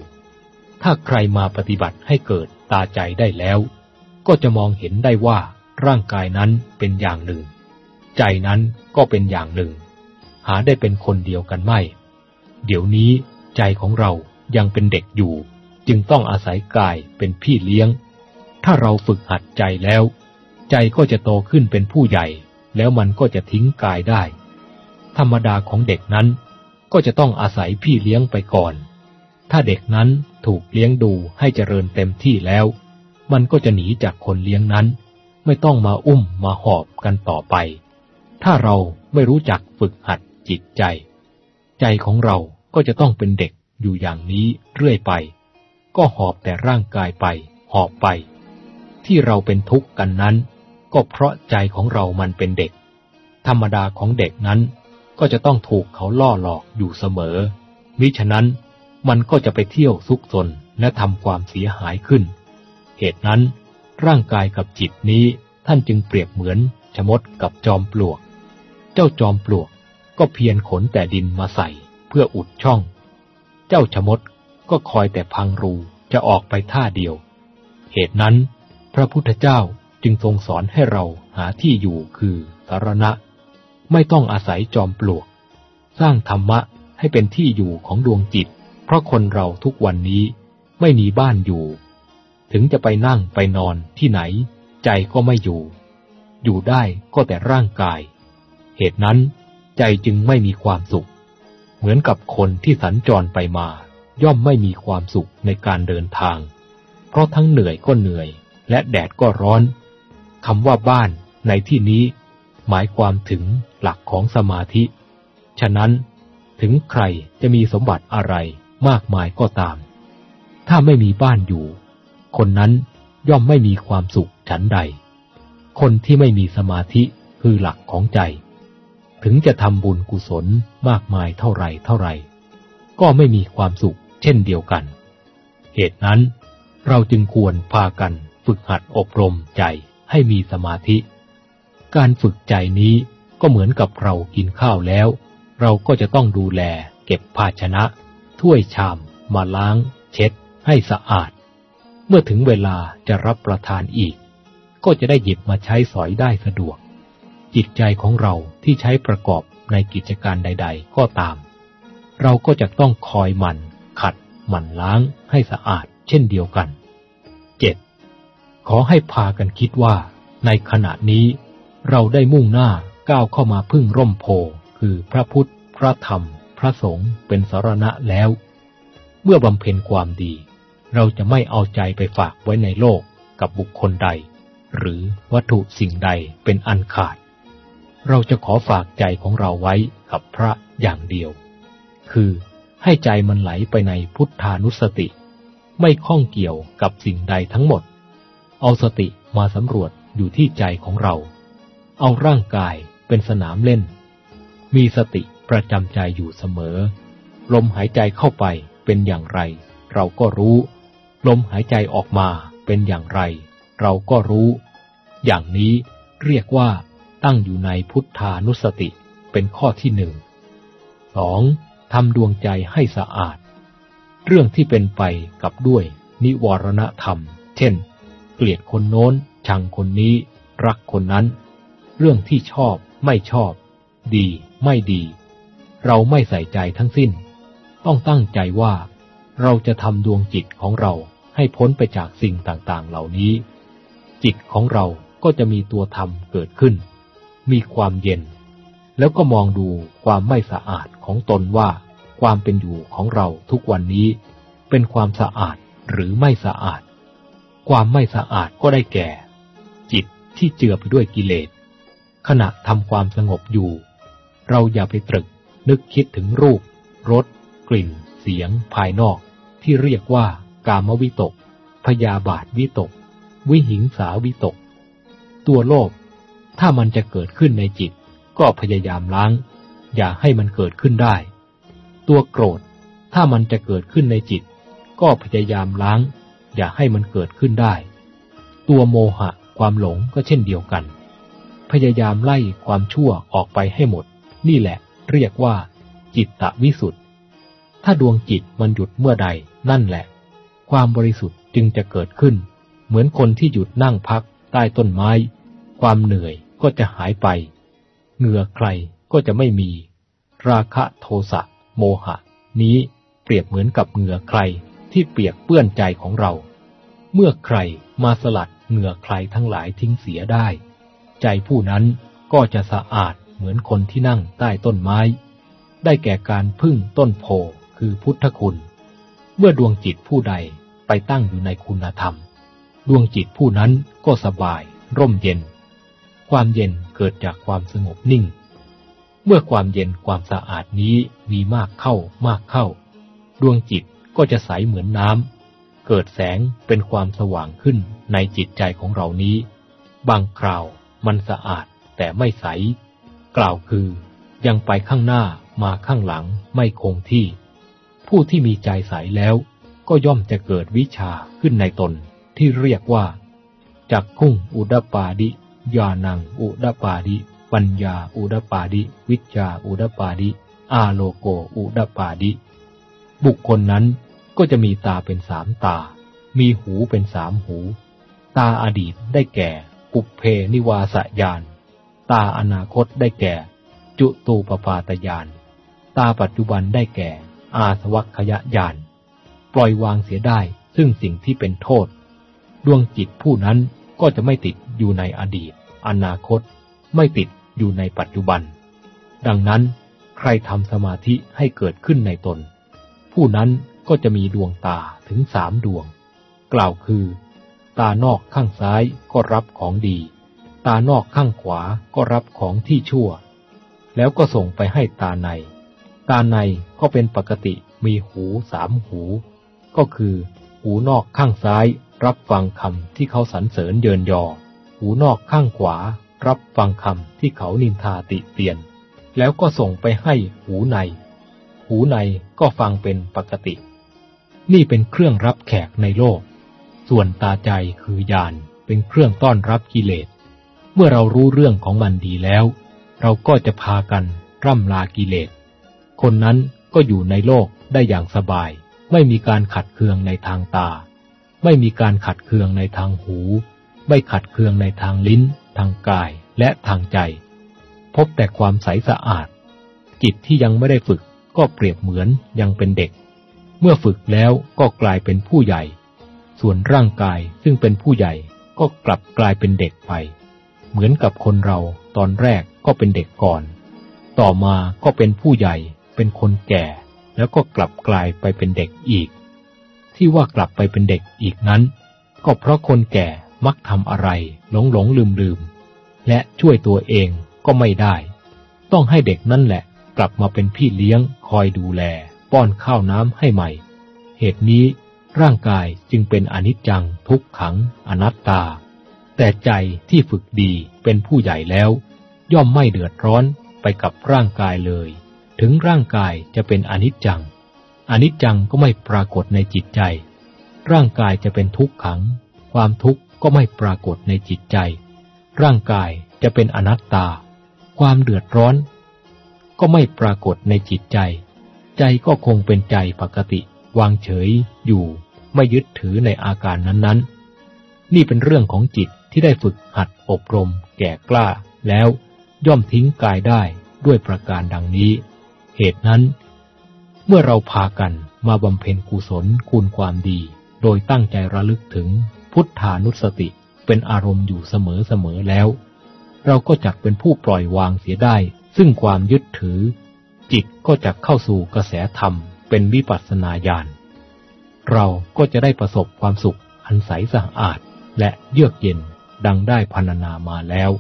ถ้าใครมาปฏิบัติให้เกิดตาใจได้แล้ว ก็จะมองเห็นได้ว่าร่างกายนั้นเป็นอย่างหนึ่ง ใจนั้นก็เป็นอย่างหนึ่ง หาได้เป็นคนเดียวกันไม่ เดี๋ยวนี้ใจของเรายังเป็นเด็กอยู่ จึงต้องอาศัยกายเป็นพี่เลี้ยง ถ้าเราฝึกหัดใจแล้ว ใจก็จะโตขึ้นเป็นผู้ใหญ่ แล้วมันก็จะทิ้งกายได้ ธรรมดาของเด็กนั้น ก็จะต้องอาศัยพี่เลี้ยงไปก่อน ถ้าเด็กนั้นถูกเลี้ยงดูให้เจริญเต็มที่แล้ว มันก็จะหนีจากคนเลี้ยงนั้น ไม่ต้องมาอุ้มมาหอบกันต่อไป ถ้าเราไม่รู้จักฝึกหัดจิตใจ ใจของเราก็จะต้องเป็นเด็กอยู่อย่างนี้เรื่อยไป ก็หอบแต่ร่างกายไปหอบไป ที่เราเป็นทุกข์กันนั้น ก็เพราะใจของเรามันเป็นเด็ก ธรรมดาของเด็กนั้น ก็จะต้องถูกเขาล่อหลอกอยู่เสมอ มิฉะนั้นมันก็จะไปเที่ยวซุกซนและทำความเสียหายขึ้น เหตุนั้น ร่างกายกับจิตนี้ท่านจึงเปรียบเหมือนชมดกับจอมปลวก เจ้าจอมปลวกก็เพียรขนแต่ดินมาใส่เพื่ออุดช่อง เจ้าชมดก็คอยแต่พังรูจะออกไปท่าเดียว เหตุนั้น พระพุทธเจ้าจึงทรงสอนให้เราหาที่อยู่คือสารณะ ไม่ต้องอาศัยจอมปลวก สร้างธรรมะให้เป็นที่อยู่ของดวงจิต เพราะคนเราทุกวันนี้ไม่มีบ้านอยู่ ถึงจะไปนั่งไปนอนที่ไหน ใจก็ไม่อยู่ อยู่ได้ก็แต่ร่างกาย เหตุนั้นใจจึงไม่มีความสุข เหมือนกับคนที่สัญจรไปมา ย่อมไม่มีความสุขในการเดินทาง เพราะทั้งเหนื่อยก็เหนื่อย และแดดก็ร้อนคำว่าบ้านในที่นี้ หมายความถึงหลักของสมาธิ ฉะนั้น ถึงใครจะมีสมบัติอะไรมากมายก็ตาม ถ้าไม่มีบ้านอยู่ คนนั้นย่อมไม่มีความสุขฉันใด คนที่ไม่มีสมาธิคือหลักของใจ ถึงจะทำบุญกุศลมากมายเท่าไรเท่าไร ก็ไม่มีความสุขเช่นเดียวกัน เหตุนั้น เราจึงควรพากันฝึกหัดอบรมใจให้มีสมาธิ การฝึกใจนี้ก็เหมือนกับเรากินข้าวแล้ว เราก็จะต้องดูแล เก็บภาชนะ ถ้วยชาม มาล้าง เช็ด ให้สะอาด เมื่อถึงเวลาจะรับประทานอีก ก็จะได้หยิบมาใช้สอยได้สะดวก จิตใจของเราที่ใช้ประกอบในกิจการใด ๆ ก็ตาม เราก็จะต้องคอยมันขัดมันล้างให้สะอาด เช่นเดียวกัน 7. ขอให้พากันคิดว่า ในขณะนี้ เราได้มุ่งหน้าก้าวเข้ามาพึ่งร่มโพคือพระพุทธ พระธรรม พระสงฆ์เป็นสารณะแล้ว เมื่อบำเพ็ญความดี เราจะไม่เอาใจไปฝากไว้ในโลกกับบุคคลใด หรือวัตถุสิ่งใดเป็นอันขาด เราจะขอฝากใจของเราไว้กับพระอย่างเดียว คือให้ใจมันไหลไปในพุทธานุสติ ไม่ข้องเกี่ยวกับสิ่งใดทั้งหมด เอาสติมาสำรวจอยู่ที่ใจของเรา เอาร่างกายเป็นสนามเล่น มีสติประจำใจอยู่เสมอ ลมหายใจเข้าไปเป็นอย่างไร เราก็รู้ ลมหายใจออกมาเป็นอย่างไร เราก็รู้ อย่างนี้เรียกว่าตั้งอยู่ในพุทธานุสติเป็นข้อที่หนึ่งสองทำดวงใจให้สะอาด เรื่องที่เป็นไปกับด้วยนิวรณธรรม เช่น เกลียดคนโน้น ชังคนนี้ รักคนนั้น เรื่องที่ชอบไม่ชอบ ดีไม่ดี เราไม่ใส่ใจทั้งสิ้น ต้องตั้งใจว่า เราจะทำดวงจิตของเราให้พ้นไปจากสิ่งต่างๆ เหล่านี้ จิตของเราก็จะมีตัวธรรมเกิดขึ้น มีความเย็น แล้วก็มองดูความไม่สะอาดของตนว่า ความเป็นอยู่ของเราทุกวันนี้ เป็นความสะอาดหรือไม่สะอาด ความไม่สะอาดก็ได้แก่ จิตที่เจือไปด้วยกิเลส ขณะทำความสงบอยู่ เราอย่าไปตรึก นึกคิดถึงรูป รส กลิ่น เสียง ภายนอก ที่เรียกว่ากามวิตก พยาบาทวิตก วิหิงสาวิตก ตัวโลภ ถ้ามันจะเกิดขึ้นในจิต ก็พยายามล้าง อย่าให้มันเกิดขึ้นได้ ตัวโกรธ ถ้ามันจะเกิดขึ้นในจิต ก็พยายามล้าง อย่าให้มันเกิดขึ้นได้ ตัวโมหะ ความหลงก็เช่นเดียวกัน พยายามไล่ความชั่วออกไปให้หมด นี่แหละ เรียกว่า จิตตวิสุทธ์ถ้าดวงจิตมันหยุดเมื่อใด นั่นแหละ ความบริสุทธิ์จึงจะเกิดขึ้น เหมือนคนที่หยุดนั่งพักใต้ต้นไม้ ความเหนื่อยก็จะหายไป เหงื่อใครก็จะไม่มี ราคะโทสะโมหะ นี้เปรียบเหมือนกับเหงื่อใครที่เปียกเปื้อนใจของเรา เมื่อใครมาสลัดเหงื่อใครทั้งหลายทิ้งเสียได้ ใจผู้นั้นก็จะสะอาดเหมือนคนที่นั่งใต้ต้นไม้ ได้แก่การพึ่งต้นโพคือพุทธคุณ เมื่อดวงจิตผู้ใดไปตั้งอยู่ในคุณธรรม ดวงจิตผู้นั้นก็สบาย ร่มเย็น ความเย็นเกิดจากความสงบนิ่ง เมื่อความเย็นความสะอาดนี้มีมากเข้ามากเข้า ดวงจิตก็จะใสเหมือนน้ำเกิดแสงเป็นความสว่างขึ้นในจิตใจของเรานี้ บางคราว มันสะอาดแต่ไม่ใส กล่าวคือยังไปข้างหน้ามาข้างหลังไม่คงที่ ผู้ที่มีใจใสแล้วก็ย่อมจะเกิดวิชาขึ้นในตนที่เรียกว่า จักคุ้งอุดปาดิญาณังอุดปาดิ ปัญญาอุดปาดิ วิจาอุดปาดิ อาโลโกอุดปาดิ บุคคลนั้นก็จะมีตาเป็นสามตา มีหูเป็นสามหู ตาอดีตได้แก่ ปุเพนิวาสยาน ตาอนาคตได้แก่ จุตูปปาตยาน ตาปัจจุบันได้แก่ อาสวัคยญาณปล่อยวางเสียได้ซึ่งสิ่งที่เป็นโทษ ดวงจิตผู้นั้นก็จะไม่ติดอยู่ในอดีต อนาคต ไม่ติดอยู่ในปัจจุบัน ดังนั้น ใครทำสมาธิให้เกิดขึ้นในตน ผู้นั้นก็จะมีดวงตาถึงสามดวง กล่าวคือ ตานอกข้างซ้ายก็รับของดี ตานอกข้างขวาก็รับของที่ชั่ว แล้วก็ส่งไปให้ตาใน ตาในก็เป็นปกติมีหูสามหู ก็คือ หูนอกข้างซ้ายรับฟังคำที่เขาสรรเสริญเยินยอ หูนอกข้างขวารับฟังคำที่เขานินทาติเตียน แล้วก็ส่งไปให้หูใน หูในก็ฟังเป็นปกติ นี่เป็นเครื่องรับแขกในโลก ส่วนตาใจคือญาณเป็นเครื่องต้อนรับกิเลส เมื่อเรารู้เรื่องของมันดีแล้ว เราก็จะพากันร่ำลากิเลส คนนั้นก็อยู่ในโลกได้อย่างสบาย ไม่มีการขัดเคืองในทางตา ไม่มีการขัดเคืองในทางหู ไม่ขัดเคืองในทางลิ้น ทางกายและทางใจ พบแต่ความใสสะอาด จิตที่ยังไม่ได้ฝึกก็เปรียบเหมือนยังเป็นเด็ก เมื่อฝึกแล้วก็กลายเป็นผู้ใหญ่ ส่วนร่างกายซึ่งเป็นผู้ใหญ่ก็กลับกลายเป็นเด็กไป เหมือนกับคนเราตอนแรกก็เป็นเด็กก่อน ต่อมาก็เป็นผู้ใหญ่เป็นคนแก่ แล้วก็กลับกลายไปเป็นเด็กอีก ที่ว่ากลับไปเป็นเด็กอีกนั้น ก็เพราะคนแก่มักทำอะไร หลงหลงลืมลืมและช่วยตัวเองก็ไม่ได้ ต้องให้เด็กนั่นแหละ กลับมาเป็นพี่เลี้ยงคอยดูแล ป้อนข้าวน้ำให้ใหม่ เหตุนี้ ร่างกายจึงเป็นอนิจจังทุกขัง อนัตตา แต่ใจที่ฝึกดีเป็นผู้ใหญ่แล้ว ย่อมไม่เดือดร้อนไปกับร่างกายเลย ถึงร่างกายจะเป็นอนิจจัง อนิจจังก็ไม่ปรากฏในจิตใจ ร่างกายจะเป็นทุกขัง ความทุกข์ก็ไม่ปรากฏในจิตใจ ร่างกายจะเป็นอนัตตา ความเดือดร้อน ก็ไม่ปรากฏในจิตใจ ใจก็คงเป็นใจปกติวางเฉยอยู่ ไม่ยึดถือในอาการนั้นๆ นี่เป็นเรื่องของจิตที่ได้ฝึกหัดอบรม แก่กล้า แล้วย่อมทิ้งกายได้ด้วยประการดังนี้ เหตุนั้น เมื่อเราพากันมาบำเพ็ญกุศลคุณความดี โดยตั้งใจระลึกถึงพุทธานุสติเป็นอารมณ์อยู่เสมอๆแล้ว เราก็จักเป็นผู้ปล่อยวางเสียได้ ซึ่งความยึดถือ จิตก็จะเข้าสู่กระแสธรรมเป็นวิปัสสนาญาณ เราก็จะได้ประสบความสุขอันใสสะอาดและเยือกเย็นดังได้พรรณนามาแล้ว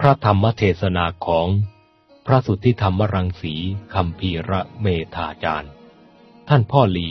พระธรรมเทศนาของพระสุทธิธรรมรังสีคำพีระเมธาจารย์ ท่านพ่อลี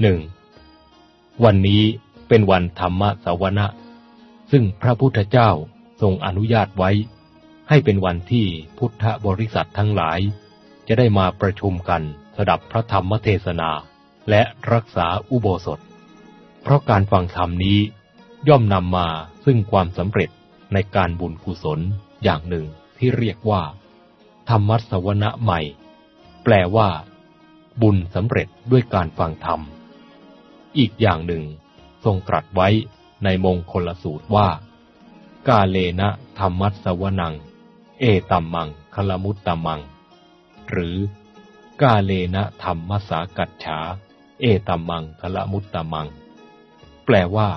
หนึ่งวันนี้เป็นวันธรรมสวนะ ซึ่งพระพุทธเจ้าทรงอนุญาตไว้ ให้เป็นวันที่พุทธบริษัททั้งหลาย จะได้มาประชุมกันสดับพระธรรมเทศนา และรักษาอุโบสถ เพราะการฟังธรรมนี้ย่อมนำมาซึ่งความสำเร็จในการบุญกุศลอย่างหนึ่งที่เรียกว่า ธรรมัสวนะใหม่ แปลว่า บุญสำเร็จด้วยการฟังธรรม อีกอย่างหนึ่ง ทรงตรัสไว้ในมงคลสูตรว่า กาเลนะธรรมัสวนัง เอตัมมังคลมุตตมัง หรือกาเลนะธรรมสากัจฉา เอตัมมังคละมุตตมัง แปลว่า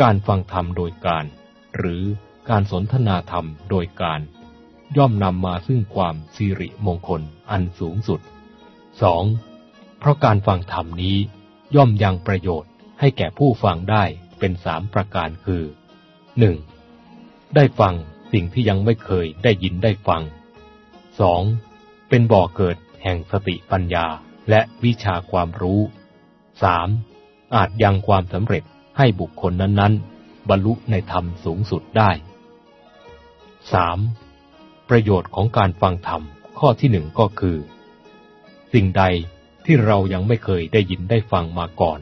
การฟังธรรมโดยการ หรือการสนทนาธรรมโดยการ ย่อมนำมาซึ่งความสิริมงคลอันสูงสุด 2. เพราะการฟังธรรมนี้ ย่อมยังประโยชน์ให้แก่ผู้ฟังได้เป็นสามประการคือ 1. ได้ฟังสิ่งที่ยังไม่เคยได้ยินได้ฟัง 2. เป็นบ่อเกิดแห่งสติปัญญาและวิชาความรู้ 3. อาจยังความสำเร็จให้บุคคลนั้นๆ บรรลุในธรรมสูงสุดได้ 3. ประโยชน์ของการฟังธรรมข้อที่หนึ่งก็คือ สิ่งใด ที่เรายังไม่เคยได้ยินได้ฟังมาก่อน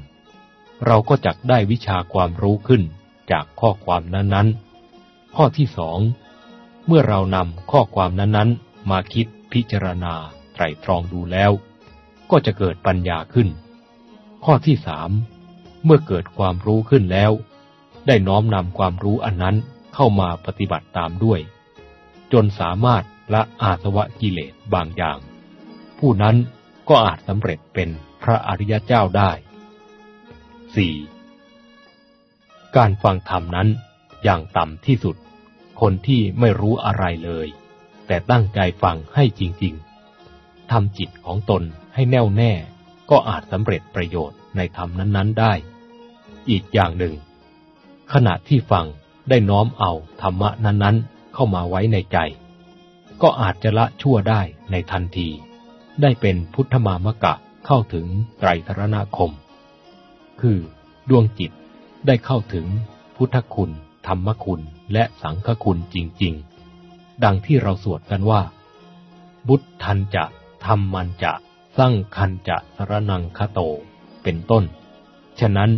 เราก็จักได้วิชาความรู้ขึ้นจากข้อความนั้นๆ ข้อที่สองเมื่อเรานำข้อความนั้นๆ มาคิดพิจารณาไตรตรองดูแล้ว ก็จะเกิดปัญญาขึ้น ข้อที่สามเมื่อเกิดความรู้ขึ้นแล้ว ได้น้อมนำความรู้อันนั้นเข้ามาปฏิบัติตามด้วย จนสามารถละอาสวะกิเลสบางอย่าง ผู้นั้น ก็อาจสำเร็จเป็นพระอริยเจ้าได้ 4. การฟังธรรมนั้นอย่างต่ำที่สุด คนที่ไม่รู้อะไรเลย แต่ตั้งใจฟังให้จริง ๆทำจิตของตนให้แน่วแน่ ก็อาจสำเร็จประโยชน์ในธรรมนั้นๆได้ อีกอย่างหนึ่ง ขณะที่ฟังได้น้อมเอาธรรมะนั้นๆ เข้ามาไว้ในใจ ก็อาจจะละชั่วได้ในทันที ได้เป็นพุทธมามกะเข้าถึงไตรสรณคม คือดวงจิตได้เข้าถึงพุทธคุณ ธรรมคุณและสังฆคุณจริง ๆ ดังที่เราสวดกันว่า บุตทันจะธรรมันจะสั่งคันจะสรนังคโต เป็นต้น ฉะนั้น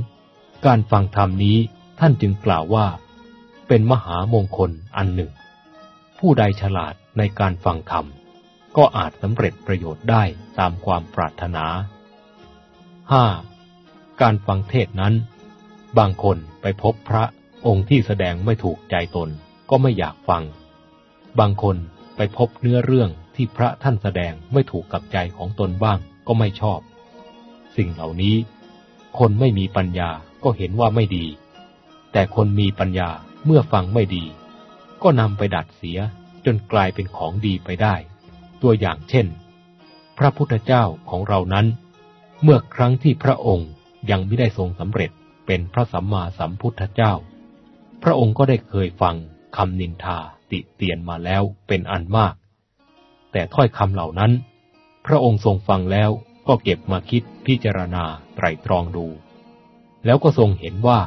การฟังธรรมนี้ท่านจึงกล่าวว่า เป็นมหามงคลอันหนึ่ง ผู้ใดฉลาดในการฟังธรรม ก็อาจสำเร็จประโยชน์ได้ตามความปรารถนา 5. การฟังเทศนั้น บางคนไปพบพระองค์ที่แสดงไม่ถูกใจตนก็ไม่อยากฟัง บางคนไปพบเนื้อเรื่องที่พระท่านแสดงไม่ถูกกับใจของตนบ้างก็ไม่ชอบ สิ่งเหล่านี้ คนไม่มีปัญญาก็เห็นว่าไม่ดี แต่คนมีปัญญาเมื่อฟังไม่ดี ก็นำไปดัดเสียจนกลายเป็นของดีไปได้ ตัวอย่างเช่น พระพุทธเจ้าของเรานั้น เมื่อครั้งที่พระองค์ยังไม่ได้ทรงสำเร็จเป็นพระสัมมาสัมพุทธเจ้า พระองค์ก็ได้เคยฟังคำนินทาติเตียนมาแล้วเป็นอันมาก แต่ถ้อยคำเหล่านั้น พระองค์ทรงฟังแล้วก็เก็บมาคิดพิจารณาไตรตรองดู แล้วก็ทรงเห็นว่า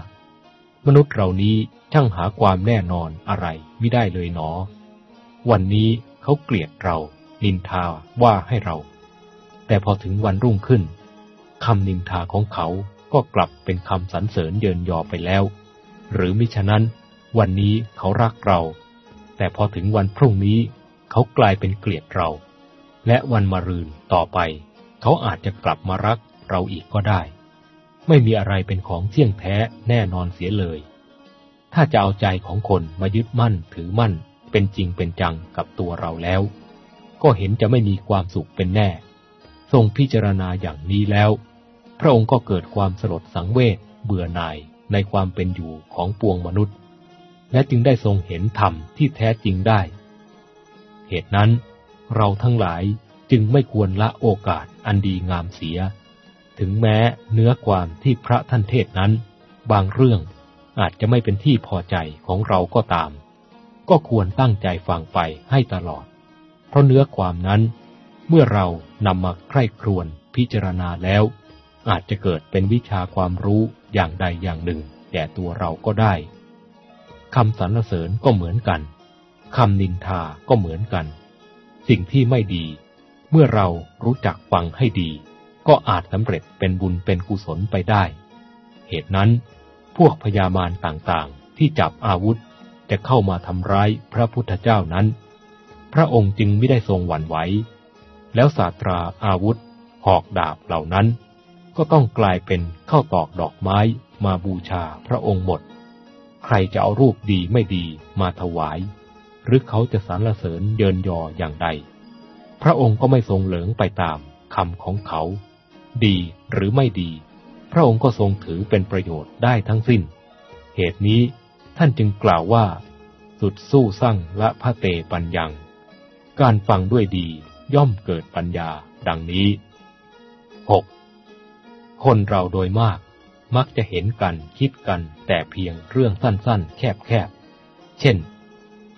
มนุษย์เหล่านี้ช่างหาความแน่นอนอะไรไม่ได้เลยหนอ วันนี้เขาเกลียดเรา นินทาว่าให้เรา แต่พอถึงวันรุ่งขึ้นคำนินทาของเขาก็กลับเป็นคำสรรเสริญเยินยอไปแล้ว หรือมิฉะนั้น วันนี้เขารักเรา แต่พอถึงวันพรุ่งนี้ เขากลายเป็นเกลียดเรา และวันมะรืนต่อไป เขาอาจจะกลับมารักเราอีกก็ได้ ไม่มีอะไรเป็นของเที่ยงแท้แน่นอนเสียเลย ถ้าจะเอาใจของคนมายึดมั่นถือมั่นเป็นจริงเป็นจังกับตัวเราแล้ว ก็เห็นจะไม่มีความสุขเป็นแน่ ทรงพิจารณาอย่างนี้แล้ว พระองค์ก็เกิดความสลดสังเวชเบื่อหน่ายในความเป็นอยู่ของปวงมนุษย์ และจึงได้ทรงเห็นธรรมที่แท้จริงได้ เหตุนั้น เราทั้งหลายจึงไม่ควรละโอกาสอันดีงามเสีย ถึงแม้เนื้อความที่พระท่านเทศนั้น บางเรื่องอาจจะไม่เป็นที่พอใจของเราก็ตาม ก็ควรตั้งใจฟังไปให้ตลอด เพราะเนื้อความนั้น เมื่อเรานำมาใคร่ครวญพิจารณาแล้ว อาจจะเกิดเป็นวิชาความรู้อย่างใดอย่างหนึ่งแก่ตัวเราก็ได้คำสรรเสริญก็เหมือนกันคำนินทาก็เหมือนกัน สิ่งที่ไม่ดี เมื่อเรารู้จักฟังให้ดี ก็อาจสำเร็จเป็นบุญเป็นกุศลไปได้ เหตุนั้น พวกพญามารต่างๆ ที่จับอาวุธจะเข้ามาทำร้ายพระพุทธเจ้านั้น พระองค์จึงไม่ได้ทรงหวั่นไหว แล้วศาสตราอาวุธ หอกดาบเหล่านั้น ก็ต้องกลายเป็นเข้าตอกดอกไม้มาบูชาพระองค์หมด ใครจะเอารูปดีไม่ดีมาถวาย หรือเขาจะสรรเสริญเยินยออย่างใด พระองค์ก็ไม่ทรงเหลิงไปตามคำของเขา ดีหรือไม่ดี พระองค์ก็ทรงถือเป็นประโยชน์ได้ทั้งสิ้น เหตุนี้ท่านจึงกล่าวว่า สุดสู้สั่งละพระเตปัญญัง การฟังด้วยดีย่อมเกิดปัญญาดังนี้ 6. คนเราโดยมากมักจะเห็นกันคิดกันแต่เพียงเรื่องสั้นๆ แคบๆ เช่น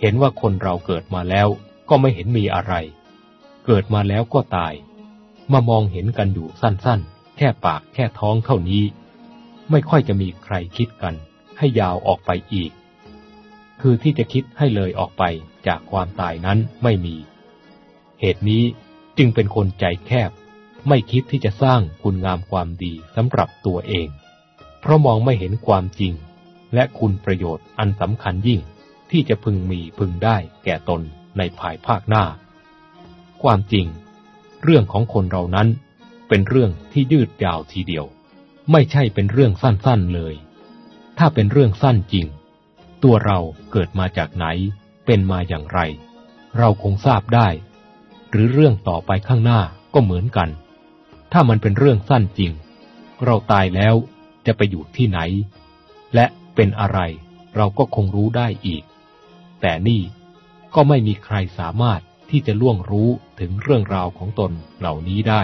เห็นว่าคนเราเกิดมาแล้วก็ไม่เห็นมีอะไร เกิดมาแล้วก็ตาย มามองเห็นกันอยู่สั้นๆ แค่ปากแค่ท้องเท่านี้ ไม่ค่อยจะมีใครคิดกัน ให้ยาวออกไปอีก คือที่จะคิดให้เลยออกไป จากความตายนั้นไม่มี เหตุนี้จึงเป็นคนใจแคบ ไม่คิดที่จะสร้างคุณงามความดีสำหรับตัวเอง เพราะมองไม่เห็นความจริง และคุณประโยชน์อันสำคัญยิ่งที่จะพึงมีพึงได้แก่ตนในภายภาคหน้า ความจริง เรื่องของคนเรานั้นเป็นเรื่องที่ยืดยาวทีเดียว ไม่ใช่เป็นเรื่องสั้นๆเลย ถ้าเป็นเรื่องสั้นจริง ตัวเราเกิดมาจากไหน เป็นมาอย่างไร เราคงทราบได้ หรือเรื่องต่อไปข้างหน้าก็เหมือนกัน ถ้ามันเป็นเรื่องสั้นจริง เราตายแล้วจะไปอยู่ที่ไหน และเป็นอะไรเราก็คงรู้ได้อีก แต่นี่ก็ไม่มีใครสามารถที่จะล่วงรู้ถึงเรื่องราวของตนเหล่านี้ได้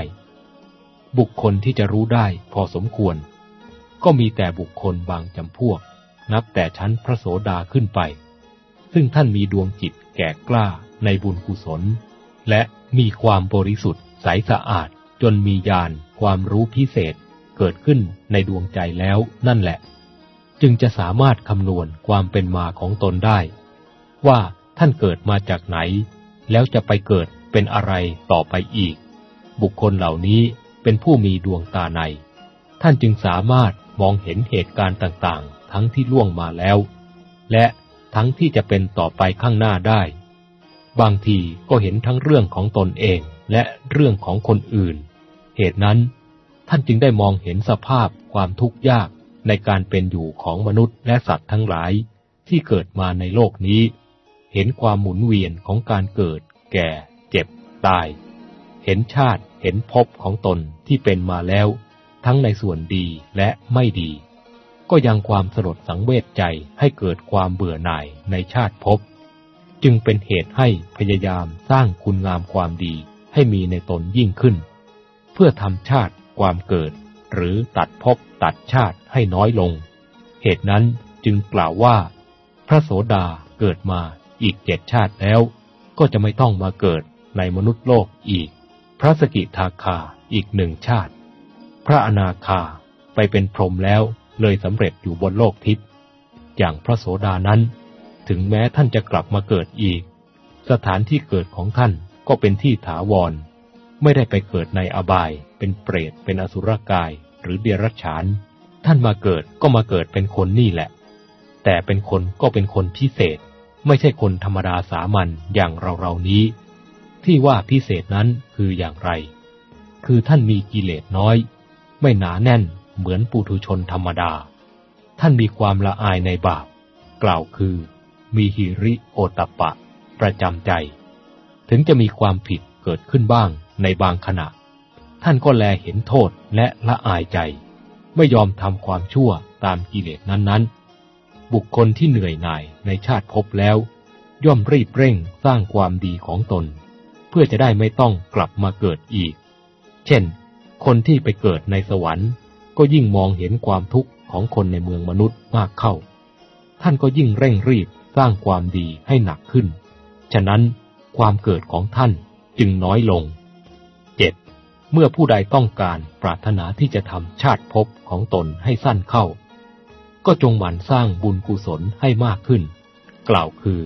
บุคคลที่จะรู้ได้พอสมควร ก็มีแต่บุคคลบางจำพวก นับแต่ชั้นพระโสดาขึ้นไป ซึ่งท่านมีดวงจิตแก่กล้าในบุญกุศล และมีความบริสุทธิ์ใสสะอาด จนมีญาณความรู้พิเศษเกิดขึ้นในดวงใจแล้วนั่นแหละ จึงจะสามารถคำนวณความเป็นมาของตนได้ ว่าท่านเกิดมาจากไหน แล้วจะไปเกิดเป็นอะไรต่อไปอีก บุคคลเหล่านี้เป็นผู้มีดวงตาใน ท่านจึงสามารถมองเห็นเหตุการณ์ต่างๆ ทั้งที่ล่วงมาแล้ว และ ทั้งที่จะเป็นต่อไปข้างหน้าได้ บางทีก็เห็นทั้งเรื่องของตนเองและเรื่องของคนอื่น เหตุนั้น ท่านจึงได้มองเห็นสภาพความทุกข์ยากในการเป็นอยู่ของมนุษย์และสัตว์ทั้งหลายที่เกิดมาในโลกนี้ เห็นความหมุนเวียนของการเกิด แก่ เจ็บ ตาย เห็นชาติเห็นภพของตนที่เป็นมาแล้ว ทั้งในส่วนดีและไม่ดี ก็ยังความสลดสังเวชใจให้เกิดความเบื่อหน่ายในชาติภพจึงเป็นเหตุให้พยายามสร้างคุณงามความดีให้มีในตนยิ่งขึ้น เพื่อทำชาติความเกิด หรือตัดภพตัดชาติให้น้อยลง เหตุนั้นจึงกล่าวว่า พระโสดาเกิดมาอีกเจ็ดชาติแล้ว ก็จะไม่ต้องมาเกิดในมนุษย์โลกอีก พระสกิทาคาอีกหนึ่งชาติ พระอนาคาไปเป็นพรหมแล้ว เลยสำเร็จอยู่บนโลกทิพย์อย่างพระโสดานั้น ถึงแม้ท่านจะกลับมาเกิดอีก สถานที่เกิดของท่านก็เป็นที่ถาวร ไม่ได้ไปเกิดในอบาย เป็นเปรต เป็นอสุรกาย หรือเดรัจฉาน ท่านมาเกิดก็มาเกิดเป็นคนนี่แหละ แต่เป็นคนก็เป็นคนพิเศษ ไม่ใช่คนธรรมดาสามัญอย่างเราเรานี้ ที่ว่าพิเศษนั้นคืออย่างไร คือท่านมีกิเลสน้อย ไม่หนาแน่น เหมือนปุถุชนธรรมดา ท่านมีความละอายในบาป กล่าวคือ มีหิริโอตปะ ประจำใจ ถึงจะมีความผิดเกิดขึ้นบ้างในบางขณะ ท่านก็แลเห็นโทษและละอายใจ ไม่ยอมทำความชั่วตามกิเลสนั้นๆ บุคคลที่เหนื่อยหน่ายในชาติพบแล้ว ย่อมรีบเร่งสร้างความดีของตน เพื่อจะได้ไม่ต้องกลับมาเกิดอีก เช่น คนที่ไปเกิดในสวรรค์ ก็ยิ่งมองเห็นความทุกข์ของคนในเมืองมนุษย์มากเข้า ท่านก็ยิ่งเร่งรีบสร้างความดีให้หนักขึ้น ฉะนั้นความเกิดของท่านจึงน้อยลง 7. เมื่อผู้ใดต้องการปรารถนาที่จะทำชาติภพของตนให้สั้นเข้า ก็จงหมั่นสร้างบุญกุศลให้มากขึ้น กล่าวคือ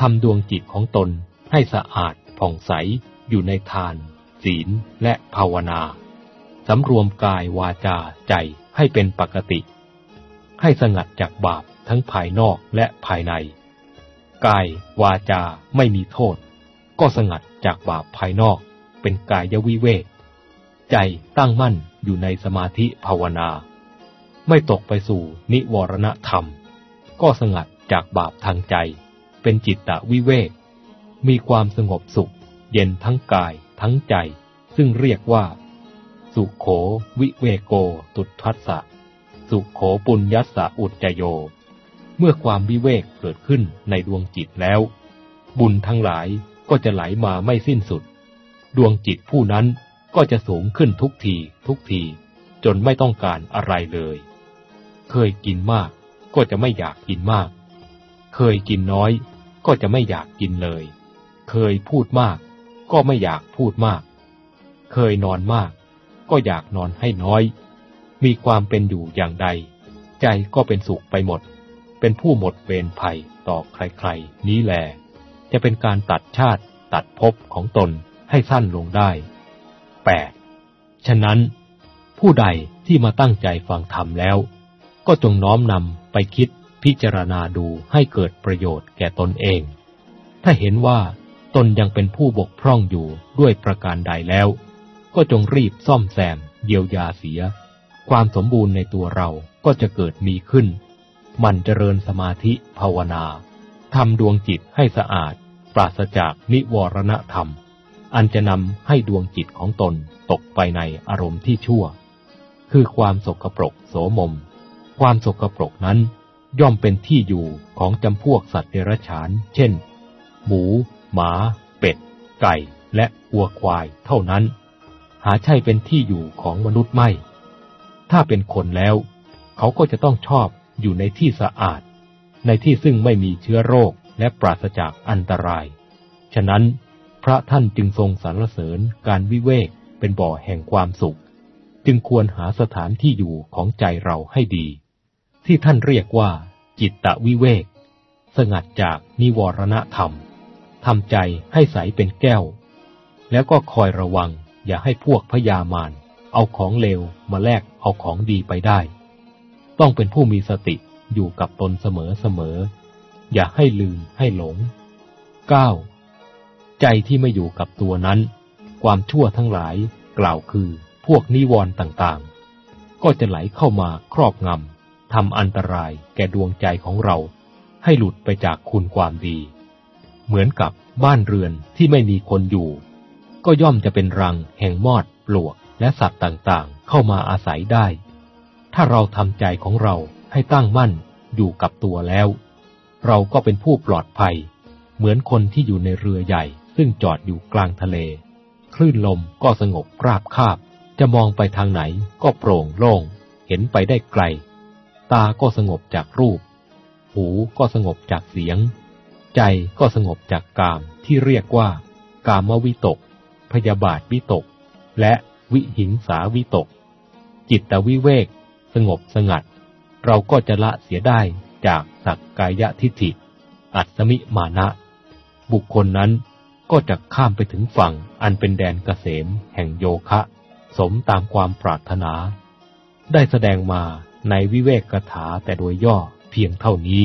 ทำดวงจิตของตนให้สะอาดผ่องใสอยู่ในทาน ศีลและภาวนา สำรวมกายวาจาใจให้เป็นปกติ ให้สงัดจากบาปทั้งภายนอกและภายใน กายวาจาไม่มีโทษ ก็สงัดจากบาปภายนอก เป็นกายวิเวกใจตั้งมั่นอยู่ในสมาธิภาวนา ไม่ตกไปสู่นิวรณธรรม ก็สงัดจากบาปทางใจ เป็นจิตตะวิเวกมีความสงบสุข เย็นทั้งกายทั้งใจ ซึ่งเรียกว่า สุโขวิเวโก ตุทัสสะ สุโขปุญญัสสะอุจจโย เมื่อความวิเวกเกิดขึ้นในดวงจิตแล้ว บุญทั้งหลายก็จะไหลมาไม่สิ้นสุด ดวงจิตผู้นั้นก็จะสูงขึ้นทุกทีทุกที จนไม่ต้องการอะไรเลย เคยกินมากก็จะไม่อยากกินมาก เคยกินน้อย ก็จะไม่อยากกินเลย เคยพูดมาก ก็ไม่อยากพูดมาก เคยนอนมาก ก็อยากนอนให้น้อย มีความเป็นอยู่อย่างใด ใจก็เป็นสุขไปหมด เป็นผู้หมดเวรภัยต่อใครๆ นี้แลจะเป็นการตัดชาติตัดภพของตนให้สั้นลงได้ 8. ฉะนั้น ผู้ใดที่มาตั้งใจฟังธรรมแล้ว ก็จงน้อมนำไปคิดพิจารณาดูให้เกิดประโยชน์แก่ตนเอง ถ้าเห็นว่าตนยังเป็นผู้บกพร่องอยู่ด้วยประการใดแล้ว ก็จงรีบซ่อมแซม เยียวยาเสีย ความสมบูรณ์ในตัวเราก็จะเกิดมีขึ้น มันเจริญสมาธิภาวนาทำดวงจิตให้สะอาด ปราศจากนิวรณธรรม อันจะนำให้ดวงจิตของตนตกไปในอารมณ์ที่ชั่ว คือความสกปรกโสมม ความสกปรกนั้น ย่อมเป็นที่อยู่ของจำพวกสัตว์เดรัจฉาน เช่น หมู หมา เป็ด ไก่ และวัวควายเท่านั้น หาใช่เป็นที่อยู่ของมนุษย์ไม่ ถ้าเป็นคนแล้ว เขาก็จะต้องชอบอยู่ในที่สะอาด ในที่ซึ่งไม่มีเชื้อโรคและปราศจากอันตราย ฉะนั้นพระท่านจึงทรงสรรเสริญการวิเวกเป็นบ่อแห่งความสุข จึงควรหาสถานที่อยู่ของใจเราให้ดี ที่ท่านเรียกว่า จิตตวิเวก สงัดจากนิวรณธรรมทำใจให้ใสเป็นแก้ว แล้วก็คอยระวัง อย่าให้พวกพยามารเอาของเลวมาแลกเอาของดีไปได้ ต้องเป็นผู้มีสติอยู่กับตนเสมอเสมอ อย่าให้ลืมให้หลง 9. ใจที่ไม่อยู่กับตัวนั้น ความชั่วทั้งหลายกล่าวคือพวกนิวรณ์ต่างๆ ก็จะไหลเข้ามาครอบงำทำอันตรายแก่ดวงใจของเรา ให้หลุดไปจากคุณความดี เหมือนกับบ้านเรือนที่ไม่มีคนอยู่ ก็ย่อมจะเป็นรังแห่งมอดปลวกและสัตว์ต่างๆ เข้ามาอาศัยได้ ถ้าเราทำใจของเราให้ตั้งมั่นอยู่กับตัวแล้ว เราก็เป็นผู้ปลอดภัย เหมือนคนที่อยู่ในเรือใหญ่ ซึ่งจอดอยู่กลางทะเล คลื่นลมก็สงบราบคาบ จะมองไปทางไหนก็โปร่งโล่ง เห็นไปได้ไกล ตาก็สงบจากรูป หูก็สงบจากเสียง ใจก็สงบจากกามที่เรียกว่า กามวิตก พยาบาทวิตก และวิหิงสาวิตก จิตวิเวก สงบสงัด เราก็จะละเสียได้จากสักกายทิฏฐิ อัศมิมานะ บุคคลนั้นก็จะข้ามไปถึงฝั่งอันเป็นแดนเกษมแห่งโยคะ สมตามความปรารถนา ได้แสดงมาในวิเวกกถาแต่โดยย่อเพียงเท่านี้